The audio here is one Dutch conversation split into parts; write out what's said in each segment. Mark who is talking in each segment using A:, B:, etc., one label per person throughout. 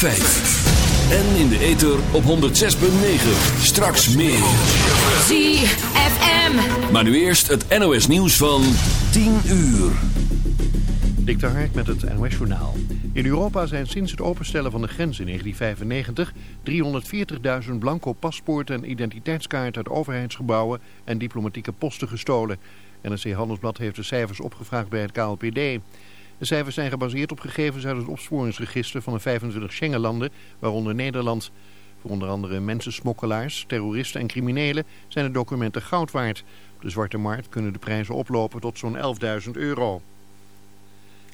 A: En in de ether op 106.9. Straks meer.
B: ZFM.
A: Maar nu eerst het NOS nieuws van 10 uur.
C: Dik de Hark met het NOS Journaal. In Europa zijn sinds het openstellen van de grens in 1995 340.000 blanco paspoorten en identiteitskaarten uit overheidsgebouwen en diplomatieke posten gestolen. NRC Handelsblad heeft de cijfers opgevraagd bij het KLPD. De cijfers zijn gebaseerd op gegevens uit het opsporingsregister van de 25 Schengenlanden, waaronder Nederland. Voor onder andere mensensmokkelaars, terroristen en criminelen zijn de documenten goud waard. Op de zwarte markt kunnen de prijzen oplopen tot zo'n 11.000 euro.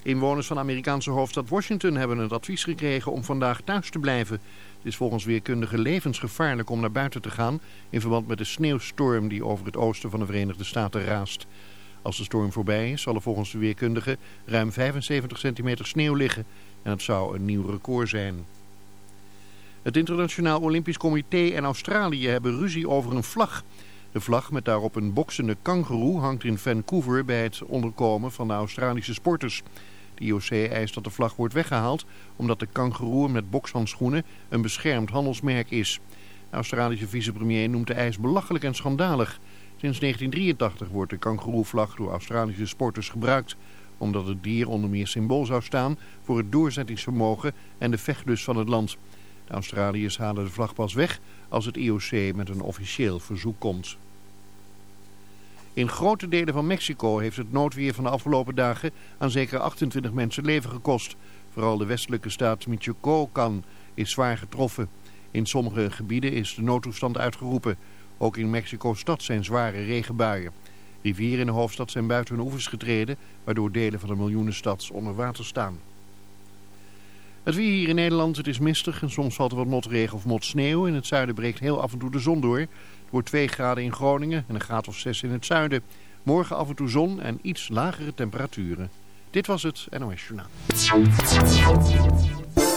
C: Inwoners van de Amerikaanse hoofdstad Washington hebben het advies gekregen om vandaag thuis te blijven. Het is volgens weerkundigen levensgevaarlijk om naar buiten te gaan in verband met de sneeuwstorm die over het oosten van de Verenigde Staten raast. Als de storm voorbij is zal er volgens de weerkundigen ruim 75 centimeter sneeuw liggen en het zou een nieuw record zijn. Het Internationaal Olympisch Comité en Australië hebben ruzie over een vlag. De vlag met daarop een boksende kangeroe hangt in Vancouver bij het onderkomen van de Australische sporters. De IOC eist dat de vlag wordt weggehaald omdat de kangeroe met bokshandschoenen een beschermd handelsmerk is. De Australische vicepremier noemt de eis belachelijk en schandalig. Sinds 1983 wordt de kangeroevlag door Australische sporters gebruikt omdat het dier onder meer symbool zou staan voor het doorzettingsvermogen en de vechtlust van het land. De Australiërs halen de vlag pas weg als het IOC met een officieel verzoek komt. In grote delen van Mexico heeft het noodweer van de afgelopen dagen aan zeker 28 mensen leven gekost. Vooral de westelijke staat Michoacán is zwaar getroffen. In sommige gebieden is de noodtoestand uitgeroepen. Ook in Mexico-stad zijn zware regenbuien. Rivieren in de hoofdstad zijn buiten hun oevers getreden, waardoor delen van de miljoenenstad onder water staan. Het weer hier in Nederland, het is mistig en soms valt er wat motregen of motsneeuw. In het zuiden breekt heel af en toe de zon door. Het wordt 2 graden in Groningen en een graad of 6 in het zuiden. Morgen af en toe zon en iets lagere temperaturen. Dit was het NOS Journaal.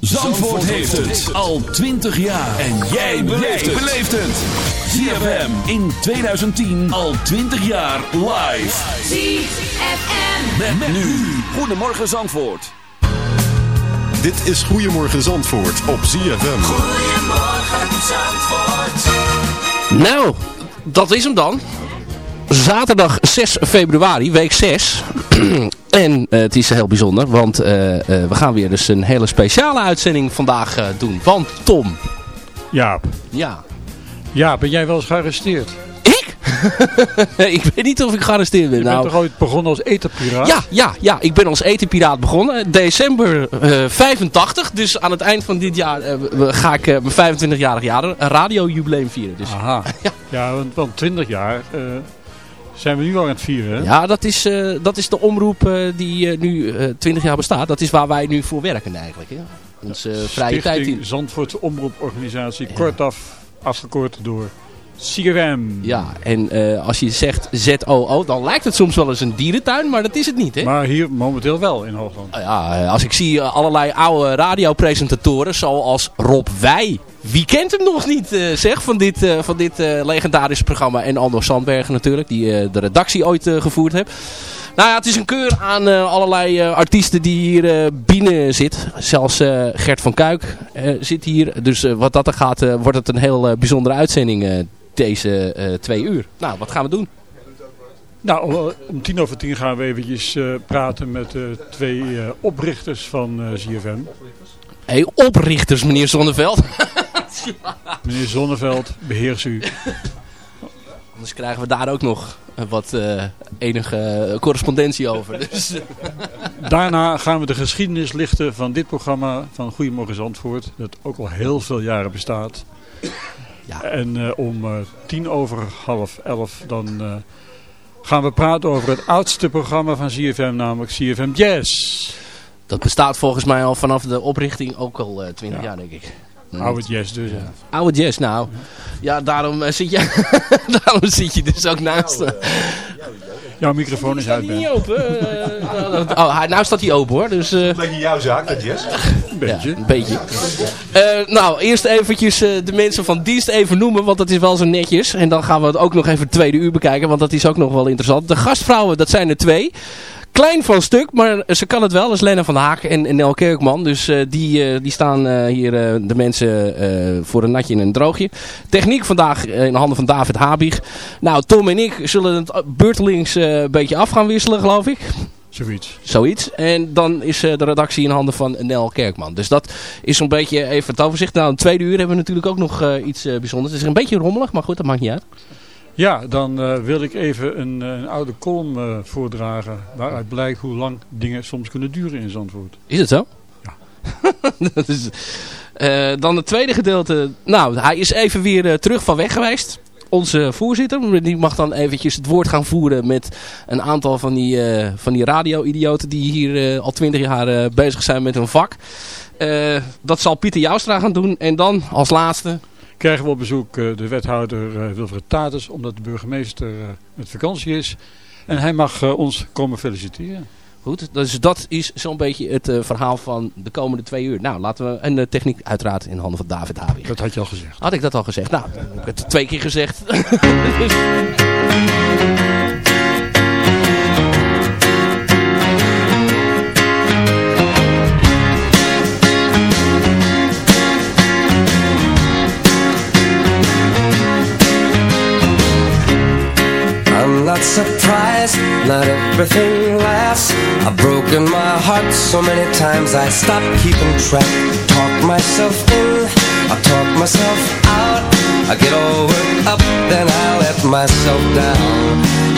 A: Zandvoort heeft het al 20 jaar. En jij beleeft het. ZFM in 2010 al 20 jaar live.
B: ZFM.
A: Met, nu. Goedemorgen Zandvoort.
D: Dit is Goedemorgen Zandvoort op ZFM.
E: Goedemorgen Zandvoort.
F: Nou, dat is hem dan. Zaterdag 6 februari, week 6. en uh, het is heel bijzonder, want uh, uh, we gaan weer dus een hele speciale uitzending vandaag doen. Want Tom.
G: Jaap.
F: Ja.
G: Ja, ben jij wel eens gearresteerd?
F: Ik? ik weet niet of ik gearresteerd ben.
G: Je
F: nou,
G: bent toch ooit begonnen als etenpiraat?
F: Ja, ja, ja, ik ben als etenpiraat begonnen. December 85, dus aan het eind van dit jaar ga ik mijn 25-jarig jaar een radiojubileum vieren. Dus.
G: Aha. ja, ja want, want 20 jaar zijn we nu al aan het vieren. Hè?
F: Ja, dat is, uh, dat is de omroep uh, die uh, nu 20 jaar bestaat. Dat is waar wij nu voor werken eigenlijk. Hè? Onze vrije tijd in.
G: Zandvoortse Omroeporganisatie, kortaf afgekort door CFM.
F: Ja, en eh, als je zegt ZOO, dan lijkt het soms wel eens een dierentuin, maar dat is het niet, hè?
G: Maar hier momenteel wel in Hoogland.
F: Ja, eh, als ik zie eh, allerlei oude radiopresentatoren, zoals Rob Wij. Wie kent hem nog niet, eh, zeg, van dit, eh, van dit eh, legendarische programma. En Andor Sandbergen natuurlijk, die de redactie ooit gevoerd heeft. Nou ja, het is een keur aan allerlei artiesten die hier binnen zit. Zelfs Gert van Kuik zit hier. Dus wat dat er gaat, wordt het een heel bijzondere uitzending deze twee uur. Nou, wat gaan we doen?
G: Nou, om, tien over tien gaan we eventjes praten met twee oprichters van eh CFM.
F: Hey, oprichters, meneer Zonneveld.
G: Meneer Zonneveld, beheers u.
F: Anders krijgen we daar ook nog wat eh, enige correspondentie over. Dus,
G: Daarna gaan we de geschiedenis lichten van dit programma van Goedemorgen Zandvoort. Dat ook al heel veel jaren bestaat.
F: Ja.
G: En eh, om eh, tien over half elf dan gaan we praten over het oudste programma van CFM, namelijk CFM Jazz.
F: dat bestaat volgens mij al vanaf de oprichting ook al 20
G: Ja.
F: jaar, denk ik.
G: Oude jazz dus. hè.
F: Oude jazz, nou. Ja, daarom, eh, zit, je, daarom zit je dus ook naast. eh.
G: Jouw microfoon is uit, Ben.
F: niet open? eh? oh, hij- nou staat hij open hoor. Dus, eh,
H: Beetje jouw zaak, dat Jess.
G: Een beetje.
F: Ja, een beetje. Eh, nou, eerst eventjes eh, de mensen van dienst even noemen, want dat is wel zo netjes. En dan gaan we het ook nog even het tweede uur bekijken, want dat is ook nog wel interessant. De gastvrouwen, dat zijn er twee. Klein van stuk, maar ze kan het wel. Dat is Lena van der Haak en, en Nel Kerkman. Dus eh, die, eh, die staan eh, hier de mensen voor een natje en een droogje. Techniek vandaag in de handen van David Habig. Nou, Tom en ik zullen het beurtelings een beetje af gaan wisselen, geloof ik.
G: Zoiets.
F: Zoiets. En dan is de redactie in handen van Nel Kerkman. Dus dat is zo'n beetje even het overzicht. Nou, het tweede uur hebben we natuurlijk ook nog iets bijzonders. Het is een beetje rommelig, maar goed, dat maakt niet uit.
G: Ja, dan eh, wil ik even een, eh, een oude column eh, voordragen. Waaruit blijkt hoe lang dingen soms kunnen duren in Zandvoort.
F: Is het zo?
G: Ja.
F: dat is, dan het tweede gedeelte. Nou, hij is even weer terug van weg geweest. Onze voorzitter, die mag dan eventjes het woord gaan voeren met een aantal van die, van die radio-idioten die hier al twintig jaar bezig zijn met hun vak. Dat zal Pieter Joustra gaan doen. En dan als laatste
G: Krijgen we op bezoek eh, de wethouder eh, Wilfred Tatus, omdat de burgemeester eh, met vakantie is. En hij mag ons komen feliciteren.
F: Goed, dus dat is zo'n beetje het verhaal van de komende twee uur. Nou, laten we... En de techniek uiteraard in handen van David Havig.
G: Dat had je al gezegd.
F: Had ik dat al gezegd? Nou, dan heb ik het twee keer gezegd.
I: not surprised, not everything lasts. I've broken my heart so many times I stopped keeping track. Talk myself in, I talk myself out. I get all worked up, then I let myself down.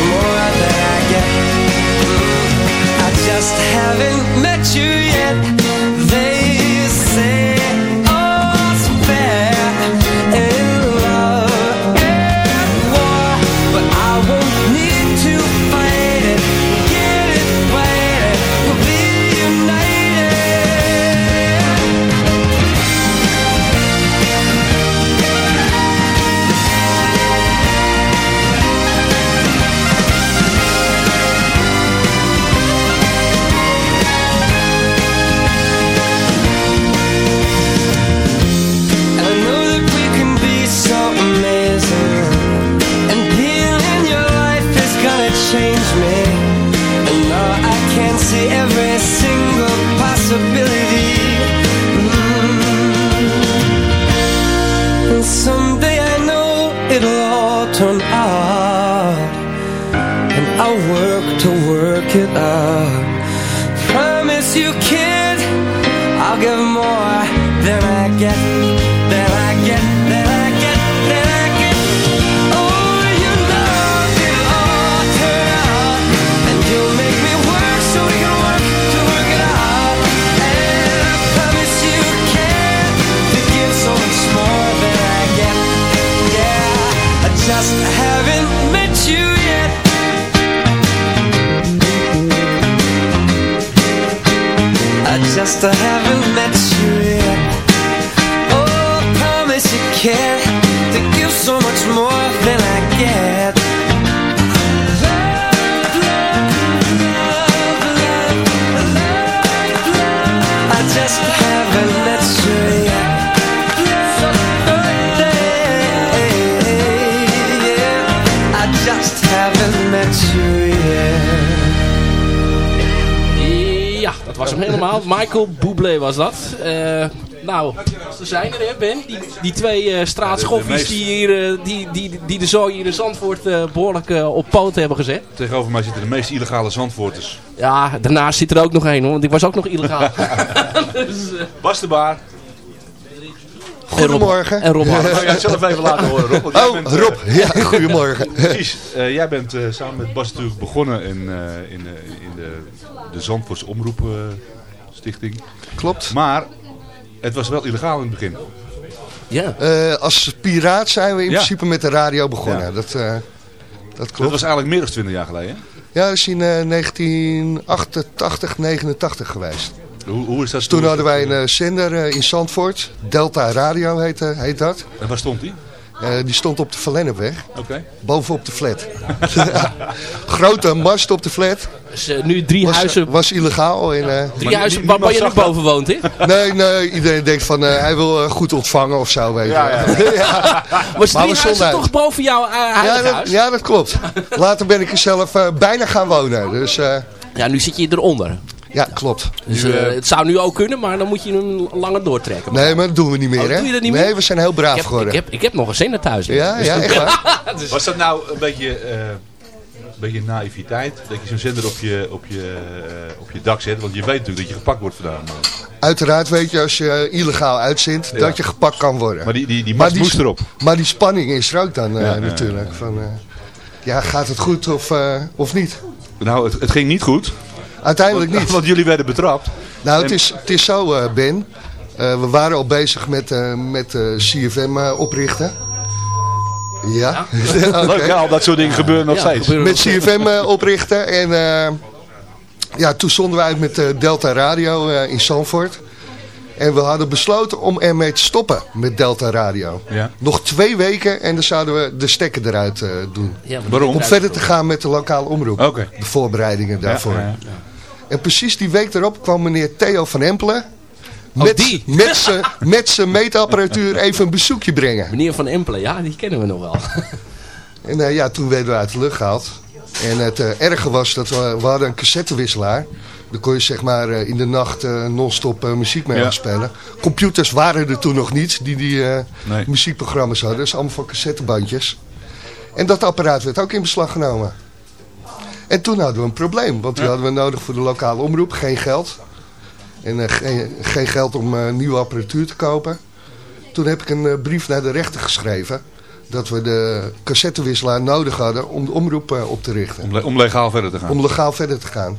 I: More.
F: Michael Bublé was dat. Eh, nou, ze zijn er, hè, Ben? Die, die twee eh straatschoffies
H: meest-
F: die, hier, eh, die, die, die de zooi hier in Zandvoort eh, behoorlijk eh, op poten hebben gezet.
H: Tegenover mij zitten de meest illegale zandvoorters.
F: Ja, daarnaast zit er ook nog één, hoor, want ik was ook nog illegaal. dus,
H: Bas de Baar.
J: Goedemorgen.
F: En Rob.
H: Oh, jij het zelf even laten horen, Rob. want jij
J: Oh,
H: bent,
J: Rob. Ja, goedemorgen.
H: Precies. Eh, jij bent eh, samen met Bas natuurlijk begonnen in, eh, in, eh, in de, de Zandvoortse Omroep eh, Stichting.
J: Klopt.
H: Maar het was wel illegaal in het begin.
F: Ja.
J: Eh, als piraat zijn we in
H: Ja.
J: principe met de radio begonnen.
H: Ja.
J: Dat, eh, dat
H: Dat
J: klopt.
H: was eigenlijk meer dan 20 jaar geleden.
J: Ja, dat is in eh, 1988, 89 geweest.
H: Hoe, hoe is dat?
J: Toen hadden wij een eh, zender eh, in Zandvoort. Delta Radio heet, eh, heet dat.
H: En waar stond die?
J: Eh, die stond op de Verlennepweg.
H: Oké.
J: Bovenop de flat. Grote mast op de flat.
F: Dus eh, nu drie
J: Was,
F: huizen,
J: was illegaal. En, eh,
F: drie huizen waar je nu boven woont, hè?
J: nee, nee, iedereen denkt van eh, hij wil goed ontvangen of zo. Weet je.
H: Ja, ja,
J: Ja.
F: Was
J: Maar
F: drie huizen
J: uit.
F: toch boven jouw uh,
J: Ja,
F: huidige
J: dat,
F: huis?
J: ja, dat klopt. Later ben ik er zelf eh, bijna gaan wonen. Dus eh,
F: Ja, nu zit je eronder.
J: Ja, klopt.
F: Dus
H: Nu,
F: eh,
H: eh,
F: het zou nu ook kunnen, maar dan moet je hem langer doortrekken.
J: Nee, maar dat doen we niet meer,
F: Oh,
J: hè?
F: doe je dat niet
J: nee,
F: meer?
J: we zijn heel braaf
F: ik, heb,
J: geworden.
F: ik, heb, ik heb nog een zender thuis.
J: Ja,
F: Dus
J: ja, echt waar?
H: Was dat nou een beetje, eh, een beetje naïviteit? Dat je zo'n zender op je, op, je, op je dak zet? Want je weet natuurlijk dat je gepakt wordt vandaan.
J: Uiteraard weet je als je illegaal uitzendt
H: Ja.
J: dat je gepakt kan worden.
H: Maar die, die, die
J: Maar die-
H: moest erop.
J: Maar die spanning is er ook dan eh,
H: Ja, ja,
J: natuurlijk. Van, eh, ja, gaat het goed of, eh, of niet?
H: Nou, het, het ging niet goed.
J: Uiteindelijk niet.
H: want jullie werden betrapt.
J: Nou, het is, het is zo, eh, Ben. Eh, we waren al bezig met, eh, met eh, CFM eh, oprichten. Ja, Oké.
H: Leuk ja, al dat soort dingen gebeuren nog
F: Ja,
H: steeds.
F: gebeuren
J: met CFM eh, oprichten. En eh, ja, toen stonden we uit met eh, Delta Radio eh, in Zandvoort. En we hadden besloten om ermee te stoppen met Delta Radio.
H: Ja.
J: Nog twee weken en dan zouden we de stekker eruit eh, doen.
H: Waarom?
J: Om verder te gaan met de lokale omroep.
H: Oké.
J: De voorbereidingen daarvoor. En precies die week erop kwam meneer Theo van Empelen...
F: Oh,
J: Met,
F: die?
J: met zijn met zijn meetapparatuur even een bezoekje brengen.
F: Meneer Van Empelen, ja, die kennen we nog wel.
J: En eh, ja, toen werden we uit de lucht gehaald. En het eh, erge was dat we, we hadden een cassettewisselaar. Daar kon je zeg maar eh, in de nacht eh, non-stop eh, muziek mee
H: Ja.
J: afspelen. Computers waren er toen nog niet die die eh,
H: Nee.
J: muziekprogramma's hadden. Dus allemaal van cassettebandjes. En dat apparaat werd ook in beslag genomen. En toen hadden we een probleem. Want die hadden we nodig voor de lokale omroep. Geen geld. En eh, geen, geen geld om eh, nieuwe apparatuur te kopen. Toen heb ik een eh, brief naar de rechter geschreven. Dat we de cassettewisselaar nodig hadden om de omroep op te richten.
H: Om, le- om legaal verder te gaan.
J: Om legaal verder te gaan.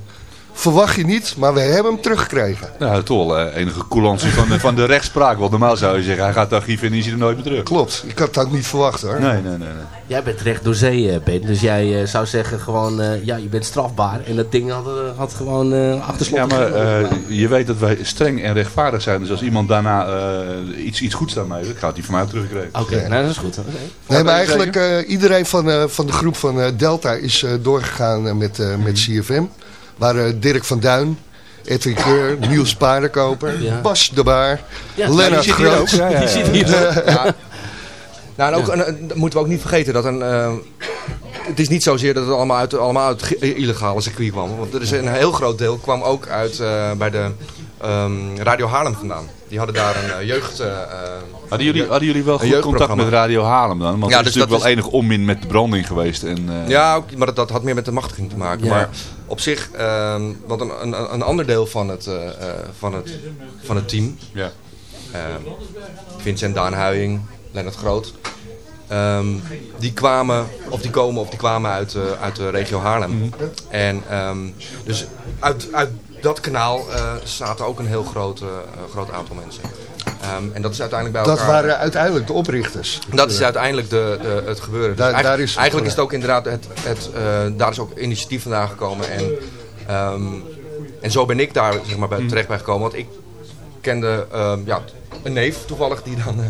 J: Verwacht je niet, maar we hebben hem teruggekregen.
H: Ja, toch wel eh, enige coulantie van, de- van de rechtspraak. Want normaal zou je zeggen, hij gaat het archief in en die ziet er nooit meer terug.
J: Klopt, ik had het ook niet verwacht hoor.
H: Nee, nee, nee. nee.
F: Jij bent recht door zee, eh, Ben. Dus jij eh, zou zeggen gewoon, eh, ja, je bent strafbaar. En dat ding had, eh, had gewoon eh achter slot
H: Ja, maar eh, je weet dat wij streng en rechtvaardig zijn. Dus als iemand daarna eh, iets, iets goeds daarmee heeft, gaat hij van mij teruggekregen.
F: Oké, nou dat is goed. Oké.
J: Nee, maar eigenlijk eh, iedereen van, eh, van de groep van eh, Delta is eh, doorgegaan eh, met, eh, met CFM. Waar eh, Dirk van Duin, Edwin Keur, Niels Paardenkoper,
F: Ja.
J: Bas de Baar,
F: Ja,
J: Lennart
H: zit hier
J: Groot.
H: Ja, ja,
F: Die hier.
K: Ja. Nou, en ook, en, dat moeten we ook niet vergeten dat een... eh, het is niet zozeer dat het allemaal uit, allemaal uit illegale circuit kwam. Want er is een heel groot deel kwam ook uit eh, bij de ehm, Radio Haarlem vandaan. Die hadden daar een eh, jeugd... eh, eh,
H: Hadden jullie, hadden jullie wel goed contact met Radio Haarlem dan? Want
K: Ja,
H: er
K: dus
H: is natuurlijk wel enig onmin met de branding geweest. En,
K: Ja, ook, maar dat, dat had meer met de machtiging te maken.
H: Ja.
K: Maar op zich, ehm, want een, een, een ander deel van het, van het, van het team,
H: Ja.
K: ehm, Vincent Daan Huying, Lennart Groot, ehm, die kwamen, of die komen, of die kwamen uit, uit de regio Haarlem. En ehm, dus uit, uit dat kanaal eh, zaten ook een heel groot, eh, groot aantal mensen. Ehm, en dat is uiteindelijk bij
J: Dat
K: elkaar...
J: waren uiteindelijk de oprichters.
K: Dat is uiteindelijk de, de, het gebeuren. Dus
J: Daar-
K: eigenlijk,
J: daar is het
K: eigenlijk is het ook inderdaad, het, het, eh, daar is ook initiatief vandaan gekomen. En, ehm, en zo ben ik daar zeg maar, bij,
J: Mm.
K: terecht bij gekomen. Want ik kende ehm, ja, een neef toevallig die dan eh,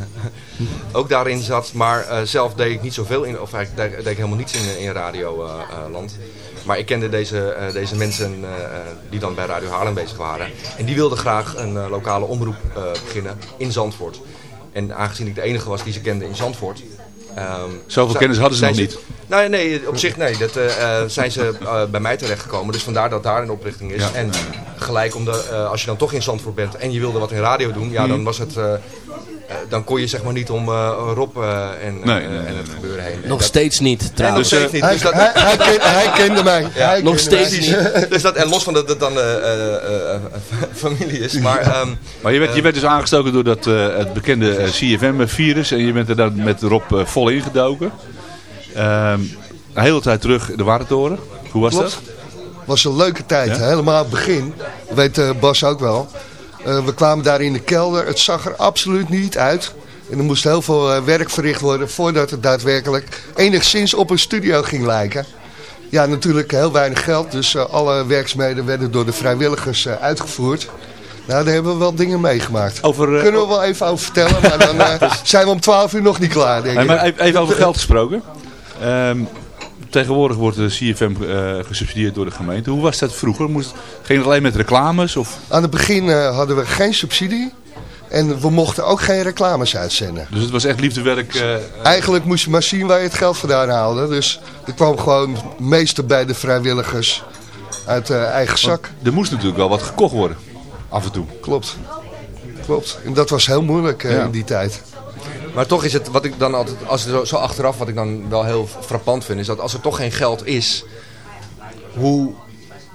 K: ook daarin zat. Maar eh, zelf deed ik niet zoveel in, of eigenlijk deed, deed ik helemaal niets in, in radioland. maar ik kende deze, eh, deze mensen eh, eh, die dan bij Radio Haarlem bezig waren. En die wilden graag een eh, lokale omroep eh, beginnen in Zandvoort. En aangezien ik de enige was die ze kende in Zandvoort... ehm,
H: Zoveel kennis hadden ze nog niet.
K: Nee, nee, op zich nee. Dat, eh, eh, zijn ze eh, bij mij terechtgekomen. Dus vandaar dat daar een oprichting is.
H: Ja.
K: En gelijk, omdat, eh, als je dan toch in Zandvoort bent en je wilde wat in radio doen, ja, dan
H: Mhm.
K: was het... eh, dan kon je zeg maar niet om eh, Rob eh, en,
H: Nee, nee,
K: en het gebeuren heen. En
F: Nog
K: dat-
F: steeds niet,
K: Ja, nog
F: trouwens.
K: steeds niet.
J: Hij,
K: Dus dat,
J: hij, hij, ken- hij kende mij.
K: Ja,
J: Hij
F: nog
J: kende mij.
F: steeds niet.
K: dus dat, en los van dat het dan eh, eh, eh, eh, familie is. Maar, ehm,
H: Maar je werd, je werd dus aangestoken door dat, eh, het bekende CFM-virus. En je bent er dan met Rob eh, vol ingedoken. Ehm, een hele tijd terug de Watertoren. Hoe was
J: Klopt.
H: dat?
J: was een leuke tijd.
H: Ja?
J: Helemaal het begin. Weet eh, Bas ook wel. Eh, we kwamen daar in de kelder. Het zag er absoluut niet uit. En er moest heel veel eh, werk verricht worden voordat het daadwerkelijk enigszins op een studio ging lijken. Ja, natuurlijk heel weinig geld. Dus eh, alle werkzaamheden werden door de vrijwilligers uitgevoerd. Nou, daar hebben we wel dingen meegemaakt.
H: Over,
J: Kunnen we wel even over vertellen, maar dan zijn we om 12 uur nog niet klaar, denk ik.
H: maar even over geld gesproken. Ehm, tegenwoordig wordt de CFM eh, gesubsidieerd door de gemeente. Hoe was dat vroeger? Moest, ging het alleen met reclames? Of?
J: Aan het begin eh, hadden we geen subsidie. En we mochten ook geen reclames uitzenden.
H: Dus het was echt liefdewerk. eh,
J: Eigenlijk moest je maar zien waar je het geld vandaan haalde. Dus er kwam gewoon meeste bij de vrijwilligers uit eigen zak.
H: er moest natuurlijk wel wat gekocht worden. Af en toe.
J: Klopt. Klopt. En dat was heel moeilijk
H: Ja.
J: in die tijd.
K: Maar toch is het, wat ik dan altijd, als het zo, zo achteraf, wat ik dan wel heel frappant vind, is dat als er toch geen geld is, hoe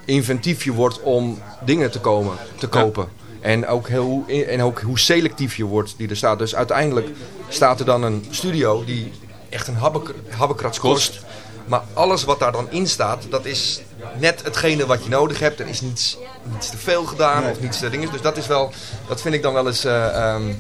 K: inventief je wordt om dingen te komen, te kopen. En ook, heel, en ook hoe selectief je wordt die er staat. Dus uiteindelijk staat er dan een studio die echt een habbek, habbekrats kost. Maar alles wat daar dan in staat, dat is net hetgene wat je nodig hebt. Er is niets, niets te veel gedaan of niets te dingen. Dus dat is wel, dat vind ik dan wel eens... eh, ehm,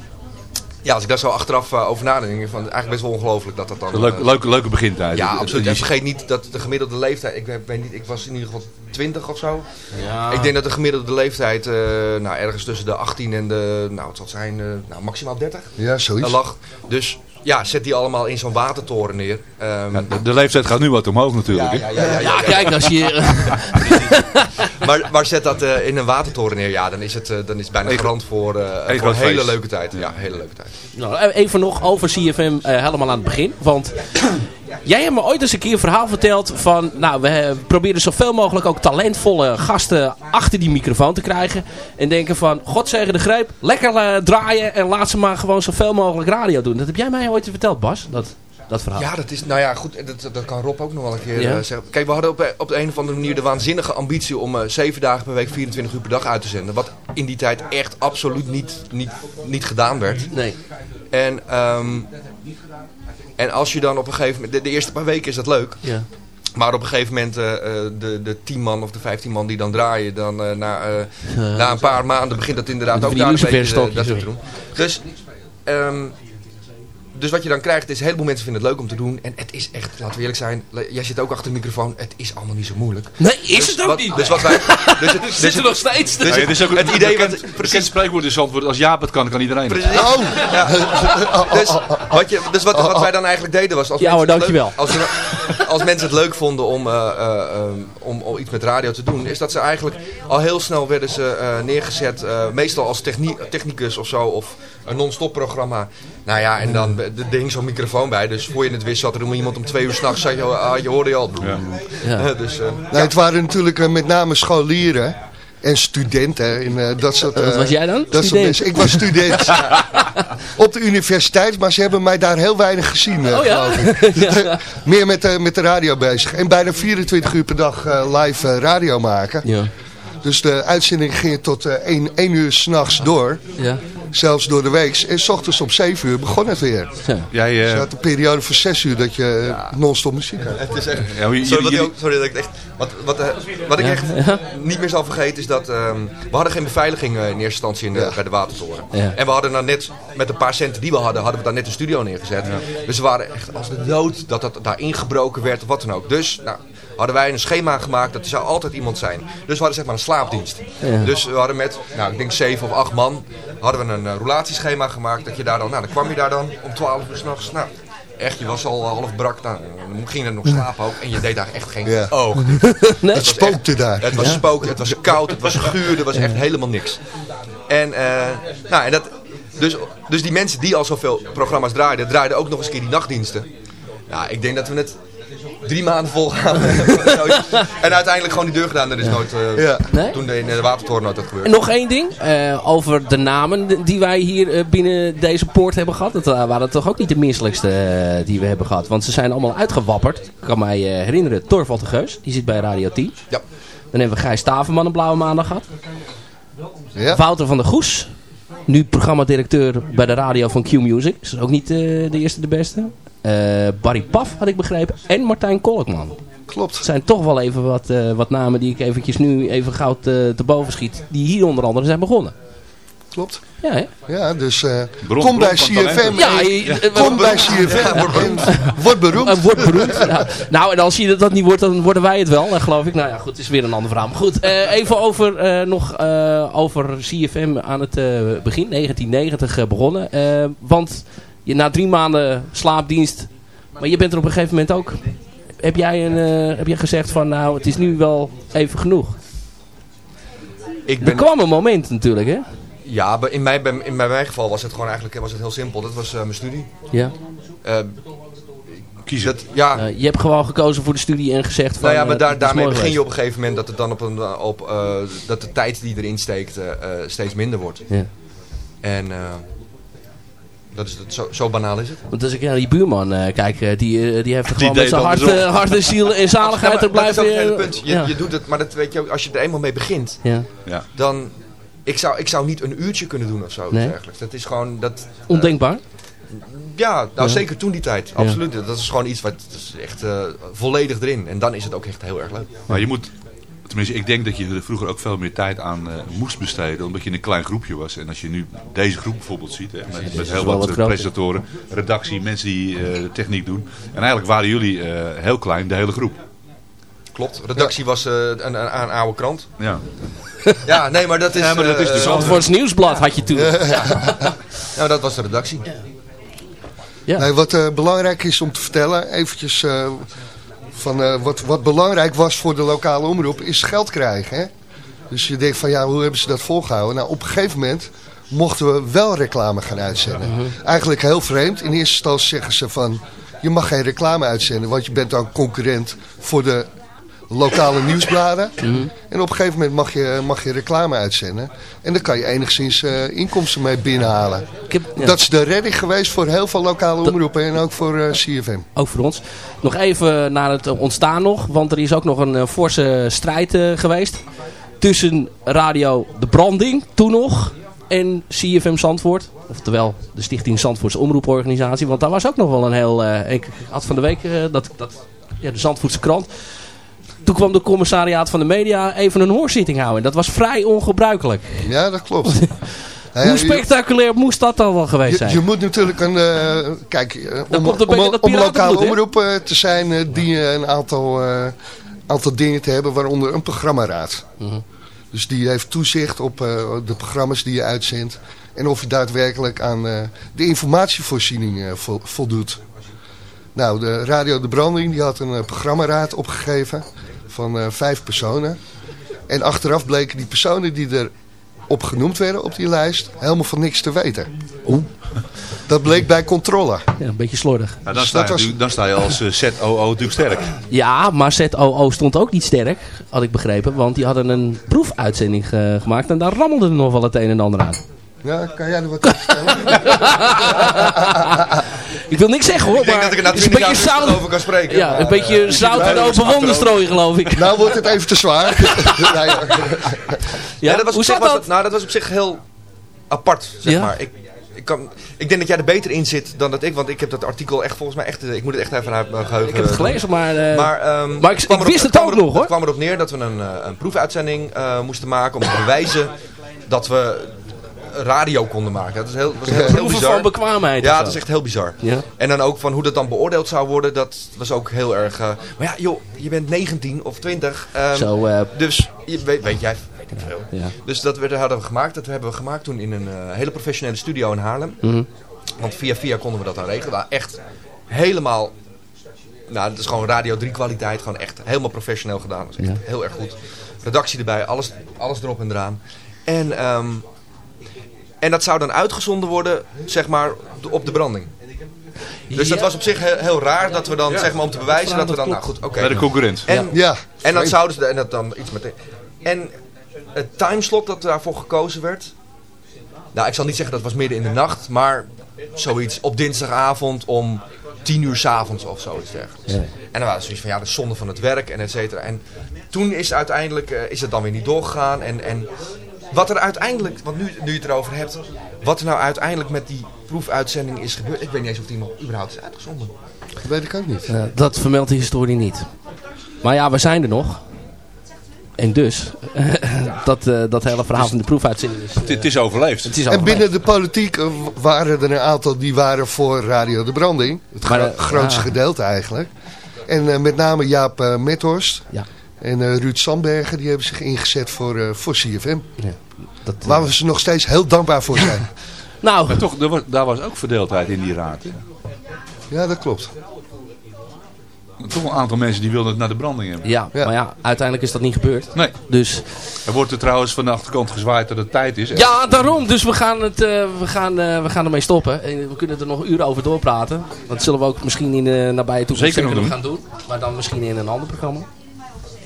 K: ja, als ik daar zo achteraf eh, over nadenk, denk ik van, eigenlijk best wel ongelooflijk dat dat dan...
H: Leuke,
K: eh,
H: leuke, leuke begintijd.
K: ja, absoluut. En vergeet niet dat de gemiddelde leeftijd, ik weet- niet, ik was in ieder geval 20 of zo.
F: Ja.
K: Ik denk dat de gemiddelde leeftijd eh, nou, ergens tussen de 18 en de, nou het zal zijn, eh, nou, maximaal 30
J: Ja, zoiets.
K: lag. Dus ja, zet die allemaal in zo'n watertoren neer. Ehm,
H: Ja, de, de leeftijd gaat nu wat omhoog natuurlijk.
K: ja,
H: hè?
K: ja, ja, ja, ja,
F: Ja,
K: ja.
F: kijk, als je...
K: Maar, maar zet dat eh, in een watertoren neer, ja, dan is het, eh, dan is het bijna garant voor, eh, voor een hele leuke tijd. Ja, hele leuke tijd.
F: Nou, even nog over CFM helemaal aan het begin. Want jij hebt me ooit eens een keer een verhaal verteld van... Nou, we eh, proberen zoveel mogelijk ook talentvolle gasten achter die microfoon te krijgen. En denken van, God zegen de greep, lekker eh, draaien en laat ze maar gewoon zoveel mogelijk radio doen. Dat heb jij mij ooit verteld, Bas, dat, dat verhaal.
K: Ja, dat is, nou ja, goed, dat, dat kan Rob ook nog wel een keer
F: Ja?
K: eh, zeggen. Kijk, we hadden op, op de een of andere manier de waanzinnige ambitie om eh, zeven dagen per week, 24 uur per dag uit te zenden. Wat in die tijd echt absoluut niet, niet, niet gedaan werd.
F: Nee.
K: En, ehm, en als je dan op een gegeven moment, de, de eerste paar weken is dat leuk.
F: Ja.
K: Maar op een gegeven moment, eh, eh, de, de 10 man of de 15 man die dan draaien, dan eh, na, eh, na een paar maanden begint dat inderdaad ook daar een beetje eh, dat te doen. Dus, ehm, dus wat je dan krijgt is, een heleboel mensen vinden het leuk om te doen. En het is echt, laten we eerlijk zijn, jij zit ook achter de microfoon, het is allemaal niet zo moeilijk.
F: Nee, is
K: Dus
F: het ook
K: wat-
F: niet.
K: Dus wat wij... Dus het, dus
F: Zit er nog steeds.
K: dus het
H: is ook
K: het idee wat...
H: bekend spreekwoord in Zandvoort. Als Jaap het kan, kan iedereen. het.
K: Precies.
J: Oh!
K: Ja. Dus, wat, je, dus wat, wat wij dan eigenlijk deden was... Als
F: Ja,
K: mensen
F: hoor,
K: het leuk-
F: dankjewel.
K: Als, als mensen het leuk vonden om, eh, eh, eh, om, om iets met radio te doen... is dat ze eigenlijk al heel snel werden ze eh, neergezet. eh, meestal als technie, technicus of zo. Of een non-stop programma. Nou ja, en dan er hing zo'n microfoon bij. Dus voor je het wist zat er iemand om twee uur s'nachts. Je, je hoorde je al...
F: Ja.
K: dus, eh,
J: Nou, het waren natuurlijk eh, met name scholieren. En studenten en eh, dat soort...
F: Wat was jij dan?
J: Dat soort. Ik was student op de universiteit, maar ze hebben mij daar heel weinig gezien, eh,
F: Oh ja?
J: geloof ik. Meer met, de met de radio bezig. En bijna 24 uur per dag eh, live radio maken.
F: Ja.
J: Dus de uitzending ging tot eh 1, 1 uur s'nachts door.
F: Ja.
J: Zelfs door de week. En s ochtends om 7 uur begon het weer.
H: Jij,
J: Dus
H: eh,
J: je had een periode van zes uur dat je eh, non-stop muziek had.
K: Het is echt...
H: Ja,
K: sorry,
H: jullie-
K: ook- sorry dat ik het echt... Wat, wat, eh, wat ik
F: Ja.
K: echt
F: Ja.
K: niet meer zal vergeten is dat... ehm, we hadden geen beveiliging eh, in eerste instantie in de, bij de Watertoren.
F: Ja.
K: En we hadden dan net, met een paar centen die we hadden, hadden we daar net een studio neergezet. Dus we waren echt als de dood dat dat daar ingebroken werd of wat dan ook. Dus nou, hadden wij een schema gemaakt dat er zou altijd iemand zijn. Dus we hadden zeg maar een slaapdienst.
F: Ja.
K: Dus we hadden met, nou ik denk zeven of acht man, hadden we een roulatieschema gemaakt. Dat je daar dan, nou dan kwam je daar dan om 12 uur s'nachts. Nou, echt, je was al eh, half brak. Nou, dan ging je nog slapen ook. En je deed daar echt geen
J: Ja.
K: oog.
F: Nee?
J: Het spookte daar.
K: Het was spook, het was koud, het was guur, er was echt helemaal niks. En, eh, nou, en dat, dus, dus die mensen die al zoveel programma's draaiden, draaiden ook nog eens een keer die nachtdiensten. Ja, ik denk dat we het drie maanden volgaan. en uiteindelijk gewoon die deur gedaan. Er is nooit, eh,
J: Ja.
F: Nee?
K: toen de, in de Watertoren nooit dat gebeurd.
F: En nog één ding, eh, over de namen die wij hier eh, binnen deze poort hebben gehad. Dat waren toch ook niet de misselijkste die we hebben gehad. Want ze zijn allemaal uitgewapperd. Ik kan mij eh, herinneren, Torvald de Geus, die zit bij Radio 10.
K: Ja.
F: Dan hebben we Gijs Staverman een blauwe maandag gehad.
J: Ja.
F: Wouter van der Goes, nu programmadirecteur bij de radio van Q-Music. Is ook niet eh, de eerste de beste. Eh, Barry Paf had ik begrepen. En Martijn Kolkman.
J: Klopt.
F: Het zijn toch wel even wat, eh, wat namen die ik eventjes nu even gauw te, te boven schiet. Die hier onder andere zijn begonnen.
J: Klopt.
F: Ja, hè?
J: Ja, dus eh,
H: Bron-
J: kom bij CFM.
F: Ja, eh,
J: kom bij CFM. en Word beroemd.
F: Uh, wordt beroemd. Ja. Nou, en als je dat niet wordt, dan worden wij het wel, eh, geloof ik. Nou ja, goed, het is weer een ander verhaal. Maar goed, eh, even over, eh, nog eh, over CFM aan het eh, begin, 1990 eh, begonnen. Eh, want je, na drie maanden slaapdienst, maar je bent er op een gegeven moment ook... Heb jij, een, eh, heb jij gezegd van, nou, het is nu wel even genoeg?
K: Ik
F: Er kwam een moment natuurlijk, hè?
K: ja, in mijn, bij- in mijn geval was het gewoon eigenlijk was het heel simpel. Dat was eh, mijn studie.
F: Ja.
K: Eh,
H: Kiezen.
K: dat, ja,
F: Eh, je hebt gewoon gekozen voor de studie en gezegd van...
K: Nou ja, maar daar,
F: het
K: daarmee begin je op een gegeven moment dat het dan op een, op, eh, dat de tijd die erin steekt steeds minder wordt.
F: Ja.
K: En eh, dat is het, zo, zo banaal is het.
F: Want als ik naar die buurman eh, kijk, eh, die, eh, die heeft
H: Die
F: gewoon met zijn hart, en ziel en zaligheid
K: Ja,
F: er
K: dat is
F: blijven...
K: ook het hele punt. Je,
F: ja.
K: je doet het, maar dat weet je ook, als je er eenmaal mee begint,
F: ja.
H: Ja.
K: dan... Ik zou, ik zou niet een uurtje kunnen doen of zo.
F: Nee.
K: Dergelijks. Dat is gewoon... Dat,
F: Ondenkbaar.
K: ja, nou
F: Ja.
K: zeker toen die tijd. Absoluut. Dat is gewoon iets wat dat is echt eh, volledig erin. En dan is het ook echt heel erg leuk.
H: Maar je moet, tenminste ik denk dat je er vroeger ook veel meer tijd aan eh, moest besteden. Omdat je in een klein groepje was. En als je nu deze groep bijvoorbeeld ziet. Hè, met, met heel wat,
F: wat
H: eh, presentatoren, redactie, mensen die eh, de techniek doen. En eigenlijk waren jullie eh, heel klein, de hele groep.
K: Klopt. Redactie was eh, een, een, een oude krant.
H: Ja.
K: Ja, nee, maar dat is...
H: Ja, maar dat is dus
F: Zandvoorts Nieuwsblad had je toen.
K: Nou, dat was de redactie.
F: Ja.
J: Nee, wat eh, belangrijk is om te vertellen, eventjes eh, van eh, wat, wat belangrijk was voor de lokale omroep, is geld krijgen. Hè? Dus je denkt van ja, hoe hebben ze dat volgehouden? Nou, op een gegeven moment mochten we wel reclame gaan uitzenden. Eigenlijk heel vreemd. In eerste instantie zeggen ze van, je mag geen reclame uitzenden, want je bent dan concurrent voor de lokale nieuwsbladen. En op een gegeven moment mag je, mag je reclame uitzenden. En dan kan je enigszins eh, inkomsten mee binnenhalen.
F: Heb, ja,
J: Dat is de redding geweest voor heel veel lokale omroepen en ook voor eh, CFM.
F: Ook voor ons. Nog even naar het ontstaan nog. Want er is ook nog een eh, forse strijd geweest. Tussen Radio De Branding, toen nog. En CFM Zandvoort. Oftewel de Stichting Zandvoorts Omroeporganisatie. Want daar was ook nog wel een heel... ik had van de week dat, dat, ja, de Zandvoortse krant. Toen kwam de commissariaat van de media even een hoorzitting houden. Dat was vrij ongebruikelijk.
J: Ja, dat klopt. Nou ja,
F: Hoe
J: je-
F: spectaculair moest dat dan wel geweest zijn?
J: je moet natuurlijk een... eh, kijk, eh, om, om, om omroep eh, te zijn, je een aantal, aantal dingen te hebben, waaronder een programmaraad.
F: Mhm.
J: Dus die heeft toezicht op de programma's die je uitzendt. En of je daadwerkelijk aan de informatievoorziening vo- voldoet. Nou, de Radio De Branding die had een programmaraad opgegeven van eh, vijf personen. En achteraf bleken die personen die er op genoemd werden op die lijst helemaal van niks te weten. Dat bleek bij controle.
F: Ja, een beetje slordig.
H: Nou, dan, sta je, natuurlijk- dan sta je als eh, ZOO natuurlijk sterk.
F: Ja, maar ZOO stond ook niet sterk, had ik begrepen. Want die hadden een proefuitzending ge- gemaakt en daar rammelde er nog wel het een en ander aan.
J: Ja, kan jij er wat over vertellen?
F: Ik wil niks zeggen hoor,
K: Ik denk
F: maar
K: dat ik er na
F: een
K: 20
F: beetje
K: jaar
F: zout.
K: over kan spreken.
F: Ja,
K: maar,
F: een beetje
K: eh,
F: zout en open wonden strooien geloof ik.
J: Nou wordt het even te zwaar. Ja, ja.
K: Ja, dat was,
F: Hoe
K: op zich
F: zat
K: was
F: dat?
K: Nou, dat was op zich heel apart, zeg
F: Ja?
K: maar. Ik, ik, kan, ik denk dat jij er beter in zit dan dat ik, want ik heb dat artikel echt volgens mij echt... eh, Ik moet het echt even uit mijn geheugen...
F: Ik heb het gelezen, maar... eh,
K: Maar, ehm,
F: maar ik, wist het ook nog hoor.
K: Het kwam erop neer dat we een, eh, een proefuitzending eh, moesten maken om te bewijzen dat we radio konden maken. Dat is heel, dat is heel, bizar.
F: van bekwaamheid.
K: Ja, dat is echt heel bizar.
F: Ja.
K: En dan ook van hoe dat dan beoordeeld zou worden, dat was ook heel erg... eh, maar ja, joh, je bent 19 of 20. ehm,
F: Zo, eh,
K: dus, je, weet, weet jij, weet ik veel.
F: Ja.
K: Dus dat we, hadden we gemaakt. Dat hebben we gemaakt toen in een eh, hele professionele studio in Haarlem.
F: Mhm.
K: Want via via konden we dat dan regelen. Maar echt helemaal... Nou, het is gewoon Radio 3 kwaliteit. Gewoon echt helemaal professioneel gedaan. Dat is echt
F: Ja.
K: heel erg goed. Redactie erbij, alles, alles erop en eraan. En, ehm, en dat zou dan uitgezonden worden, zeg maar, op de branding. Dus dat was op zich heel, heel raar dat we dan, zeg maar, om te bewijzen dat we dan, nou goed, oké.
H: Bij de concurrent.
K: En,
J: Ja.
K: en dan zouden ze, en dat dan iets met, en het timeslot dat daarvoor gekozen werd, nou ik zal niet zeggen dat was midden in de nacht, maar zoiets op dinsdagavond om tien uur s'avonds of zoiets dergelijks.
F: Ja.
K: En dan waren we zoiets van ja, de zonde van het werk en et cetera. En toen is uiteindelijk, eh, is het dan weer niet doorgegaan en, en wat er uiteindelijk, want nu, nu je het erover hebt, wat er nou uiteindelijk met die proefuitzending is gebeurd, ik weet niet eens of die nog überhaupt is uitgezonden.
J: Dat weet ik ook niet.
F: Eh, dat vermeldt de historie niet. Maar ja, we zijn er nog. En dus, dat, eh, dat hele verhaal van de proefuitzending is...
H: Het, het is overleefd.
F: Het is
J: En binnen de politiek eh, waren er een aantal die waren voor Radio de Branding. Het
F: Maar, eh,
J: grootste gedeelte eigenlijk. En eh, met name Jaap uh, Methorst
F: Ja.
J: En eh, Ruud Sandbergen, die hebben zich ingezet voor, eh, voor CFM.
F: Ja, dat, eh,
J: Waar we ze nog steeds heel dankbaar voor zijn.
F: nou,
H: Maar toch, er was, daar was ook verdeeldheid in die raad. hè?
J: ja, dat klopt.
H: Toch een aantal mensen die wilden het naar de branding hebben.
F: ja,
J: Ja.
F: maar ja, uiteindelijk is dat niet gebeurd.
H: Nee,
F: Dus
H: er wordt er trouwens van de achterkant gezwaaid dat het tijd is.
F: ja, daarom. Dus we gaan, het, eh, we gaan, eh, we gaan ermee stoppen. En we kunnen er nog uren over doorpraten. Dat zullen we ook misschien in de nabije toekomst
H: Zeker nog doen.
F: gaan doen. Maar dan misschien in een ander programma.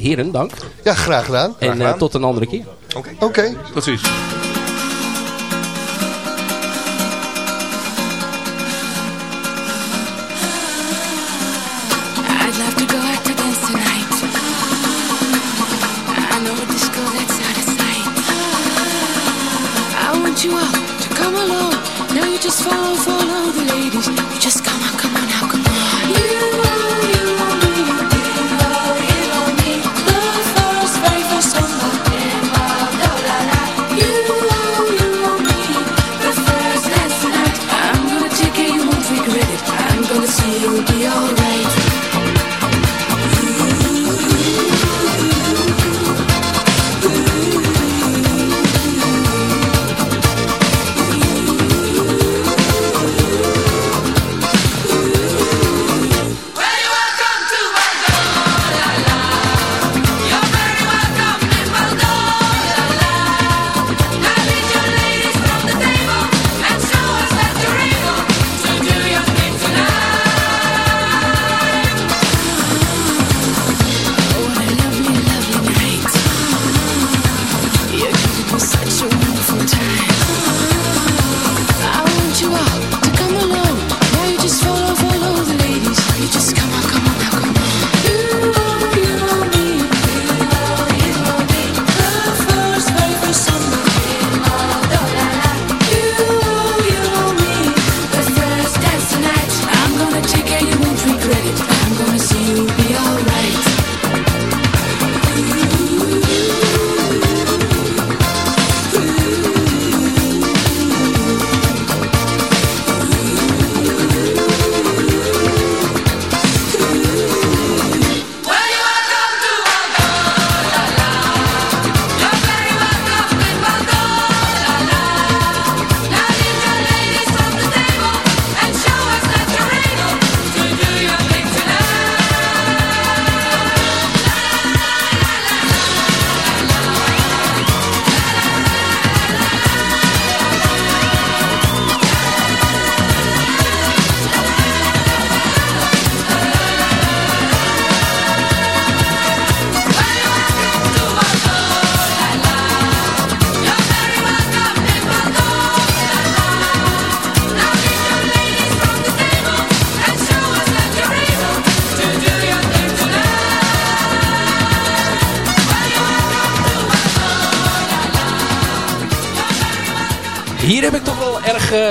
F: Heren, dank.
J: Ja, graag gedaan.
F: en eh,
K: gedaan.
F: tot een andere keer.
J: Oké.
H: Precies.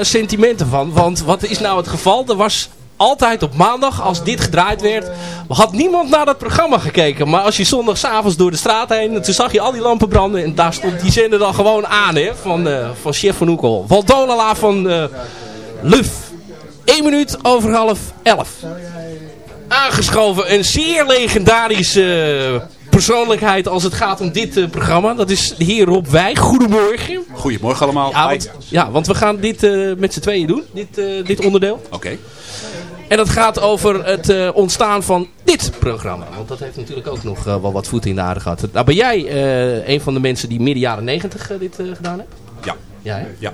F: Sentimenten van. Want wat is nou het geval? Er was altijd op maandag, als dit gedraaid werd, had niemand naar dat programma gekeken. Maar als je zondagavond door de straat heen, toen zag je al die lampen branden. En daar stond die zender dan gewoon aan, hè, van, eh, van Chef van Oekel. Waldolala van eh Luf. 1 minuut over half 11. Aangeschoven, een zeer legendarische persoonlijkheid als het gaat om dit eh, programma. Dat is de heer Rob Wij. Goedemorgen.
L: Goedemorgen allemaal.
F: Ja, want, ja, want we gaan dit eh, met z'n tweeën doen, dit, eh, dit onderdeel.
L: Oké.
F: En dat gaat over het ontstaan van dit programma. Want dat heeft natuurlijk ook nog wel wat voeten in de aarde gehad. Nou ben jij een van de mensen die midden jaren negentig dit gedaan heeft?
L: Ja.
F: Ja, hè?
L: Ja.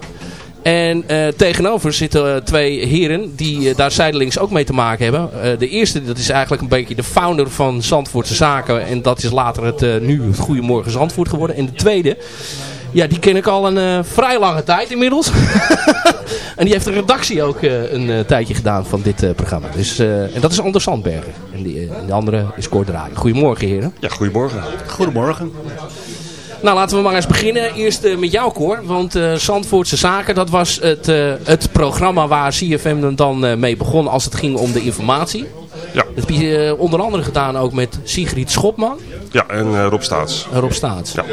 F: En eh, tegenover zitten eh, twee heren die eh, daar zijdelings ook mee te maken hebben. Eh, de eerste, dat is eigenlijk een beetje de founder van Zandvoortse Zaken. En dat is later het, eh, nu het Goedemorgen Zandvoort geworden. En de tweede, ja, die ken ik al een eh, vrij lange tijd inmiddels. en die heeft de redactie ook eh, een eh, tijdje gedaan van dit eh, programma. Dus, eh, en dat is Anders Sandbergen. En, die, eh, en de andere is Cor Draaien. Goedemorgen heren.
M: Ja, goedemorgen.
L: Goedemorgen.
F: Nou, laten we maar eens beginnen. Eerst eh, met jou, Cor. Want eh Zandvoortse Zaken, dat was het, eh, het programma waar CFM dan mee begon als het ging om de informatie.
M: Ja.
F: Dat heb je onder andere gedaan ook met Sigrid Schopman
M: Ja, en Rob Staats.
F: en Rob Staats.
M: Ja.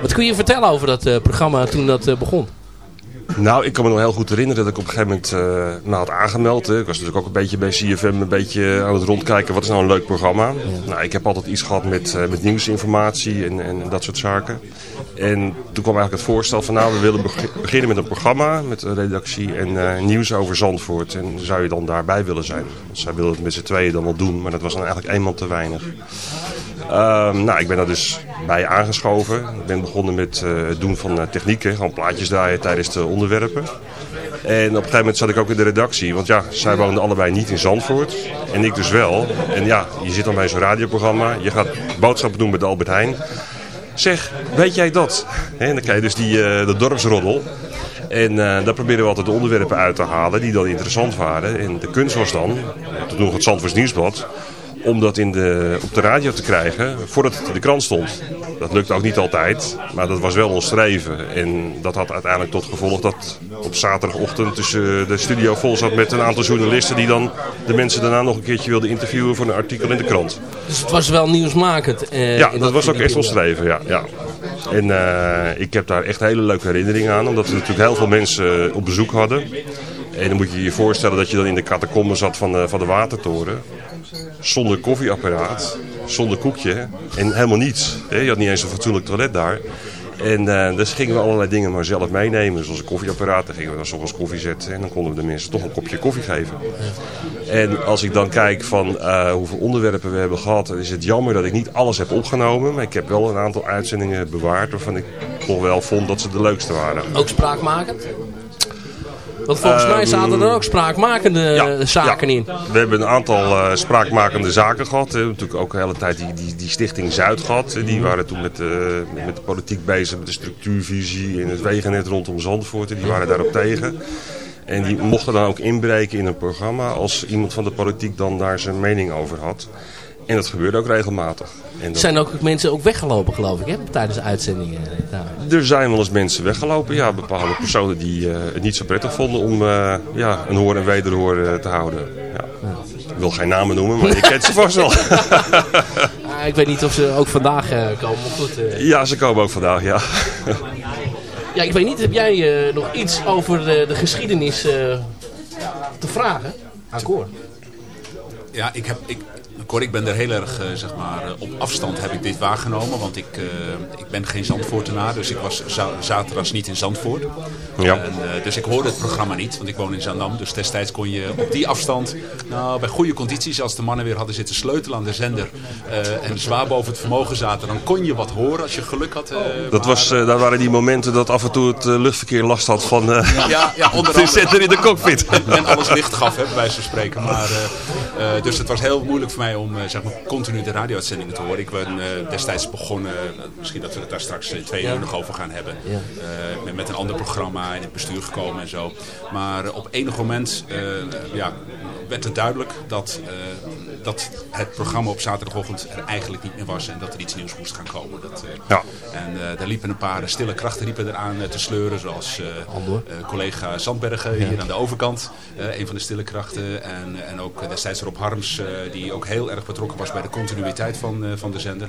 F: Wat kun je vertellen over dat programma toen dat begon?
M: Nou, ik kan me nog heel goed herinneren dat ik op een gegeven moment me had aangemeld. Hè. Ik was natuurlijk ook een beetje bij CFM een beetje aan het rondkijken. Wat is nou een leuk programma? Nou, ik heb altijd iets gehad met, eh, met nieuwsinformatie en, en dat soort zaken. En toen kwam eigenlijk het voorstel van nou, we willen beg- beginnen met een programma met een redactie en eh, nieuws over Zandvoort. En zou je dan daarbij willen zijn? Zij wilden het met z'n tweeën dan wel doen, maar dat was dan eigenlijk eenmaal te weinig. Ehm, nou, ik ben daar dus bij aangeschoven. Ik ben begonnen met eh, het doen van eh, technieken, gewoon plaatjes draaien tijdens de onderwerpen. En op een gegeven moment zat ik ook in de redactie, want ja, zij woonden allebei niet in Zandvoort. En ik dus wel. En ja, je zit dan bij zo'n radioprogramma, je gaat boodschappen doen met Albert Heijn. Zeg, weet jij dat? En dan krijg je dus die, eh, de dorpsroddel. En daar proberen we altijd de onderwerpen uit te halen die dan interessant waren. En de kunst was dan, toen nog het Zandvoorts Nieuwsblad, om dat in de, op de radio te krijgen voordat het in de krant stond. Dat lukte ook niet altijd, maar dat was wel ons streven. En dat had uiteindelijk tot gevolg dat op zaterdagochtend tussen de studio vol zat met een aantal journalisten die dan de mensen daarna nog een keertje wilden interviewen voor een artikel in de krant.
F: Dus het was wel nieuwsmakend. eh,
M: Ja, dat was ook echt ons streven, ja. ja. En eh, ik heb daar echt hele leuke herinneringen aan, omdat we natuurlijk heel veel mensen op bezoek hadden. En dan moet je je voorstellen dat je dan in de catacomben zat van de, van de watertoren. Zonder koffieapparaat, zonder koekje en helemaal niets. Je had niet eens een fatsoenlijk toilet daar. En eh, dus gingen we allerlei dingen maar zelf meenemen. Zoals een koffieapparaat, dan gingen we dan soms koffie zetten. En dan konden we de mensen toch een kopje koffie geven. En als ik dan kijk van eh, hoeveel onderwerpen we hebben gehad, dan is het jammer dat ik niet alles heb opgenomen. Maar ik heb wel een aantal uitzendingen bewaard waarvan ik toch wel vond dat ze de leukste waren.
F: Ook spraakmakend? Want volgens mij
M: Ehm,
F: zaten er ook spraakmakende eh, zaken in.
M: We hebben een aantal eh, spraakmakende zaken gehad. We hebben natuurlijk ook de hele tijd die, die, die Stichting Zuid gehad. Die waren toen met, eh, met de politiek bezig, met de structuurvisie en het wegennet rondom Zandvoort. En die waren daarop tegen. En die mochten dan ook inbreken in een programma als iemand van de politiek dan daar zijn mening over had. En dat gebeurde ook regelmatig. En
F: Er
M: dat-
F: zijn ook mensen ook weggelopen, geloof ik, hè, tijdens de uitzendingen. Nou,
M: er zijn wel eens mensen weggelopen, ja, bepaalde personen die eh, het niet zo prettig vonden om eh, ja, een hoor en wederhoor eh, te houden. Ja. Ik wil geen namen noemen, maar je kent ze vast wel.
F: ah, ik weet niet of ze ook vandaag eh, komen, maar goed. eh.
M: ja, ze komen ook vandaag, ja.
F: Ja, ik weet niet, heb jij eh, nog iets over de, de geschiedenis eh, te vragen aan?
L: Ja, ik heb... Ik, Cor, ik ben er heel erg, eh, zeg maar, eh, op afstand heb ik dit waargenomen. Want ik, eh, ik ben geen Zandvoortenaar, dus ik was za zaterdags niet in Zandvoort.
M: Ja.
L: En, dus ik hoorde het programma niet, want ik woon in Zandam. Dus destijds kon je op die afstand, nou, bij goede condities, als de mannen weer hadden zitten sleutelen aan de zender en zwaar boven het vermogen zaten, dan kon je wat horen als je geluk had.
M: Dat was, daar waren die momenten dat af en toe het luchtverkeer last had van eh
L: Ja, ja onder
M: de
L: andere.
M: zender in de cockpit.
L: En alles licht gaf, hè, bij wijze van spreken. Maar, dus het was heel moeilijk voor mij om eh, zeg maar, continu de radio-uitzendingen te horen. Ik ben eh, destijds begonnen, eh, misschien dat we het daar straks twee uur nog over gaan hebben.
F: Ja.
L: Met, een ander programma in het bestuur gekomen en zo. Maar op enig moment ja, werd het duidelijk dat, dat het programma op zaterdagochtend er eigenlijk niet meer was en dat er iets nieuws moest gaan komen. Dat,
M: Ja.
L: En daar liepen een paar stille krachten liepen eraan te sleuren, zoals collega Zandbergen hier aan de overkant, een van de stille krachten. En, en ook destijds Rob Harms, die ook heel erg betrokken was bij de continuïteit van, eh, van de zender.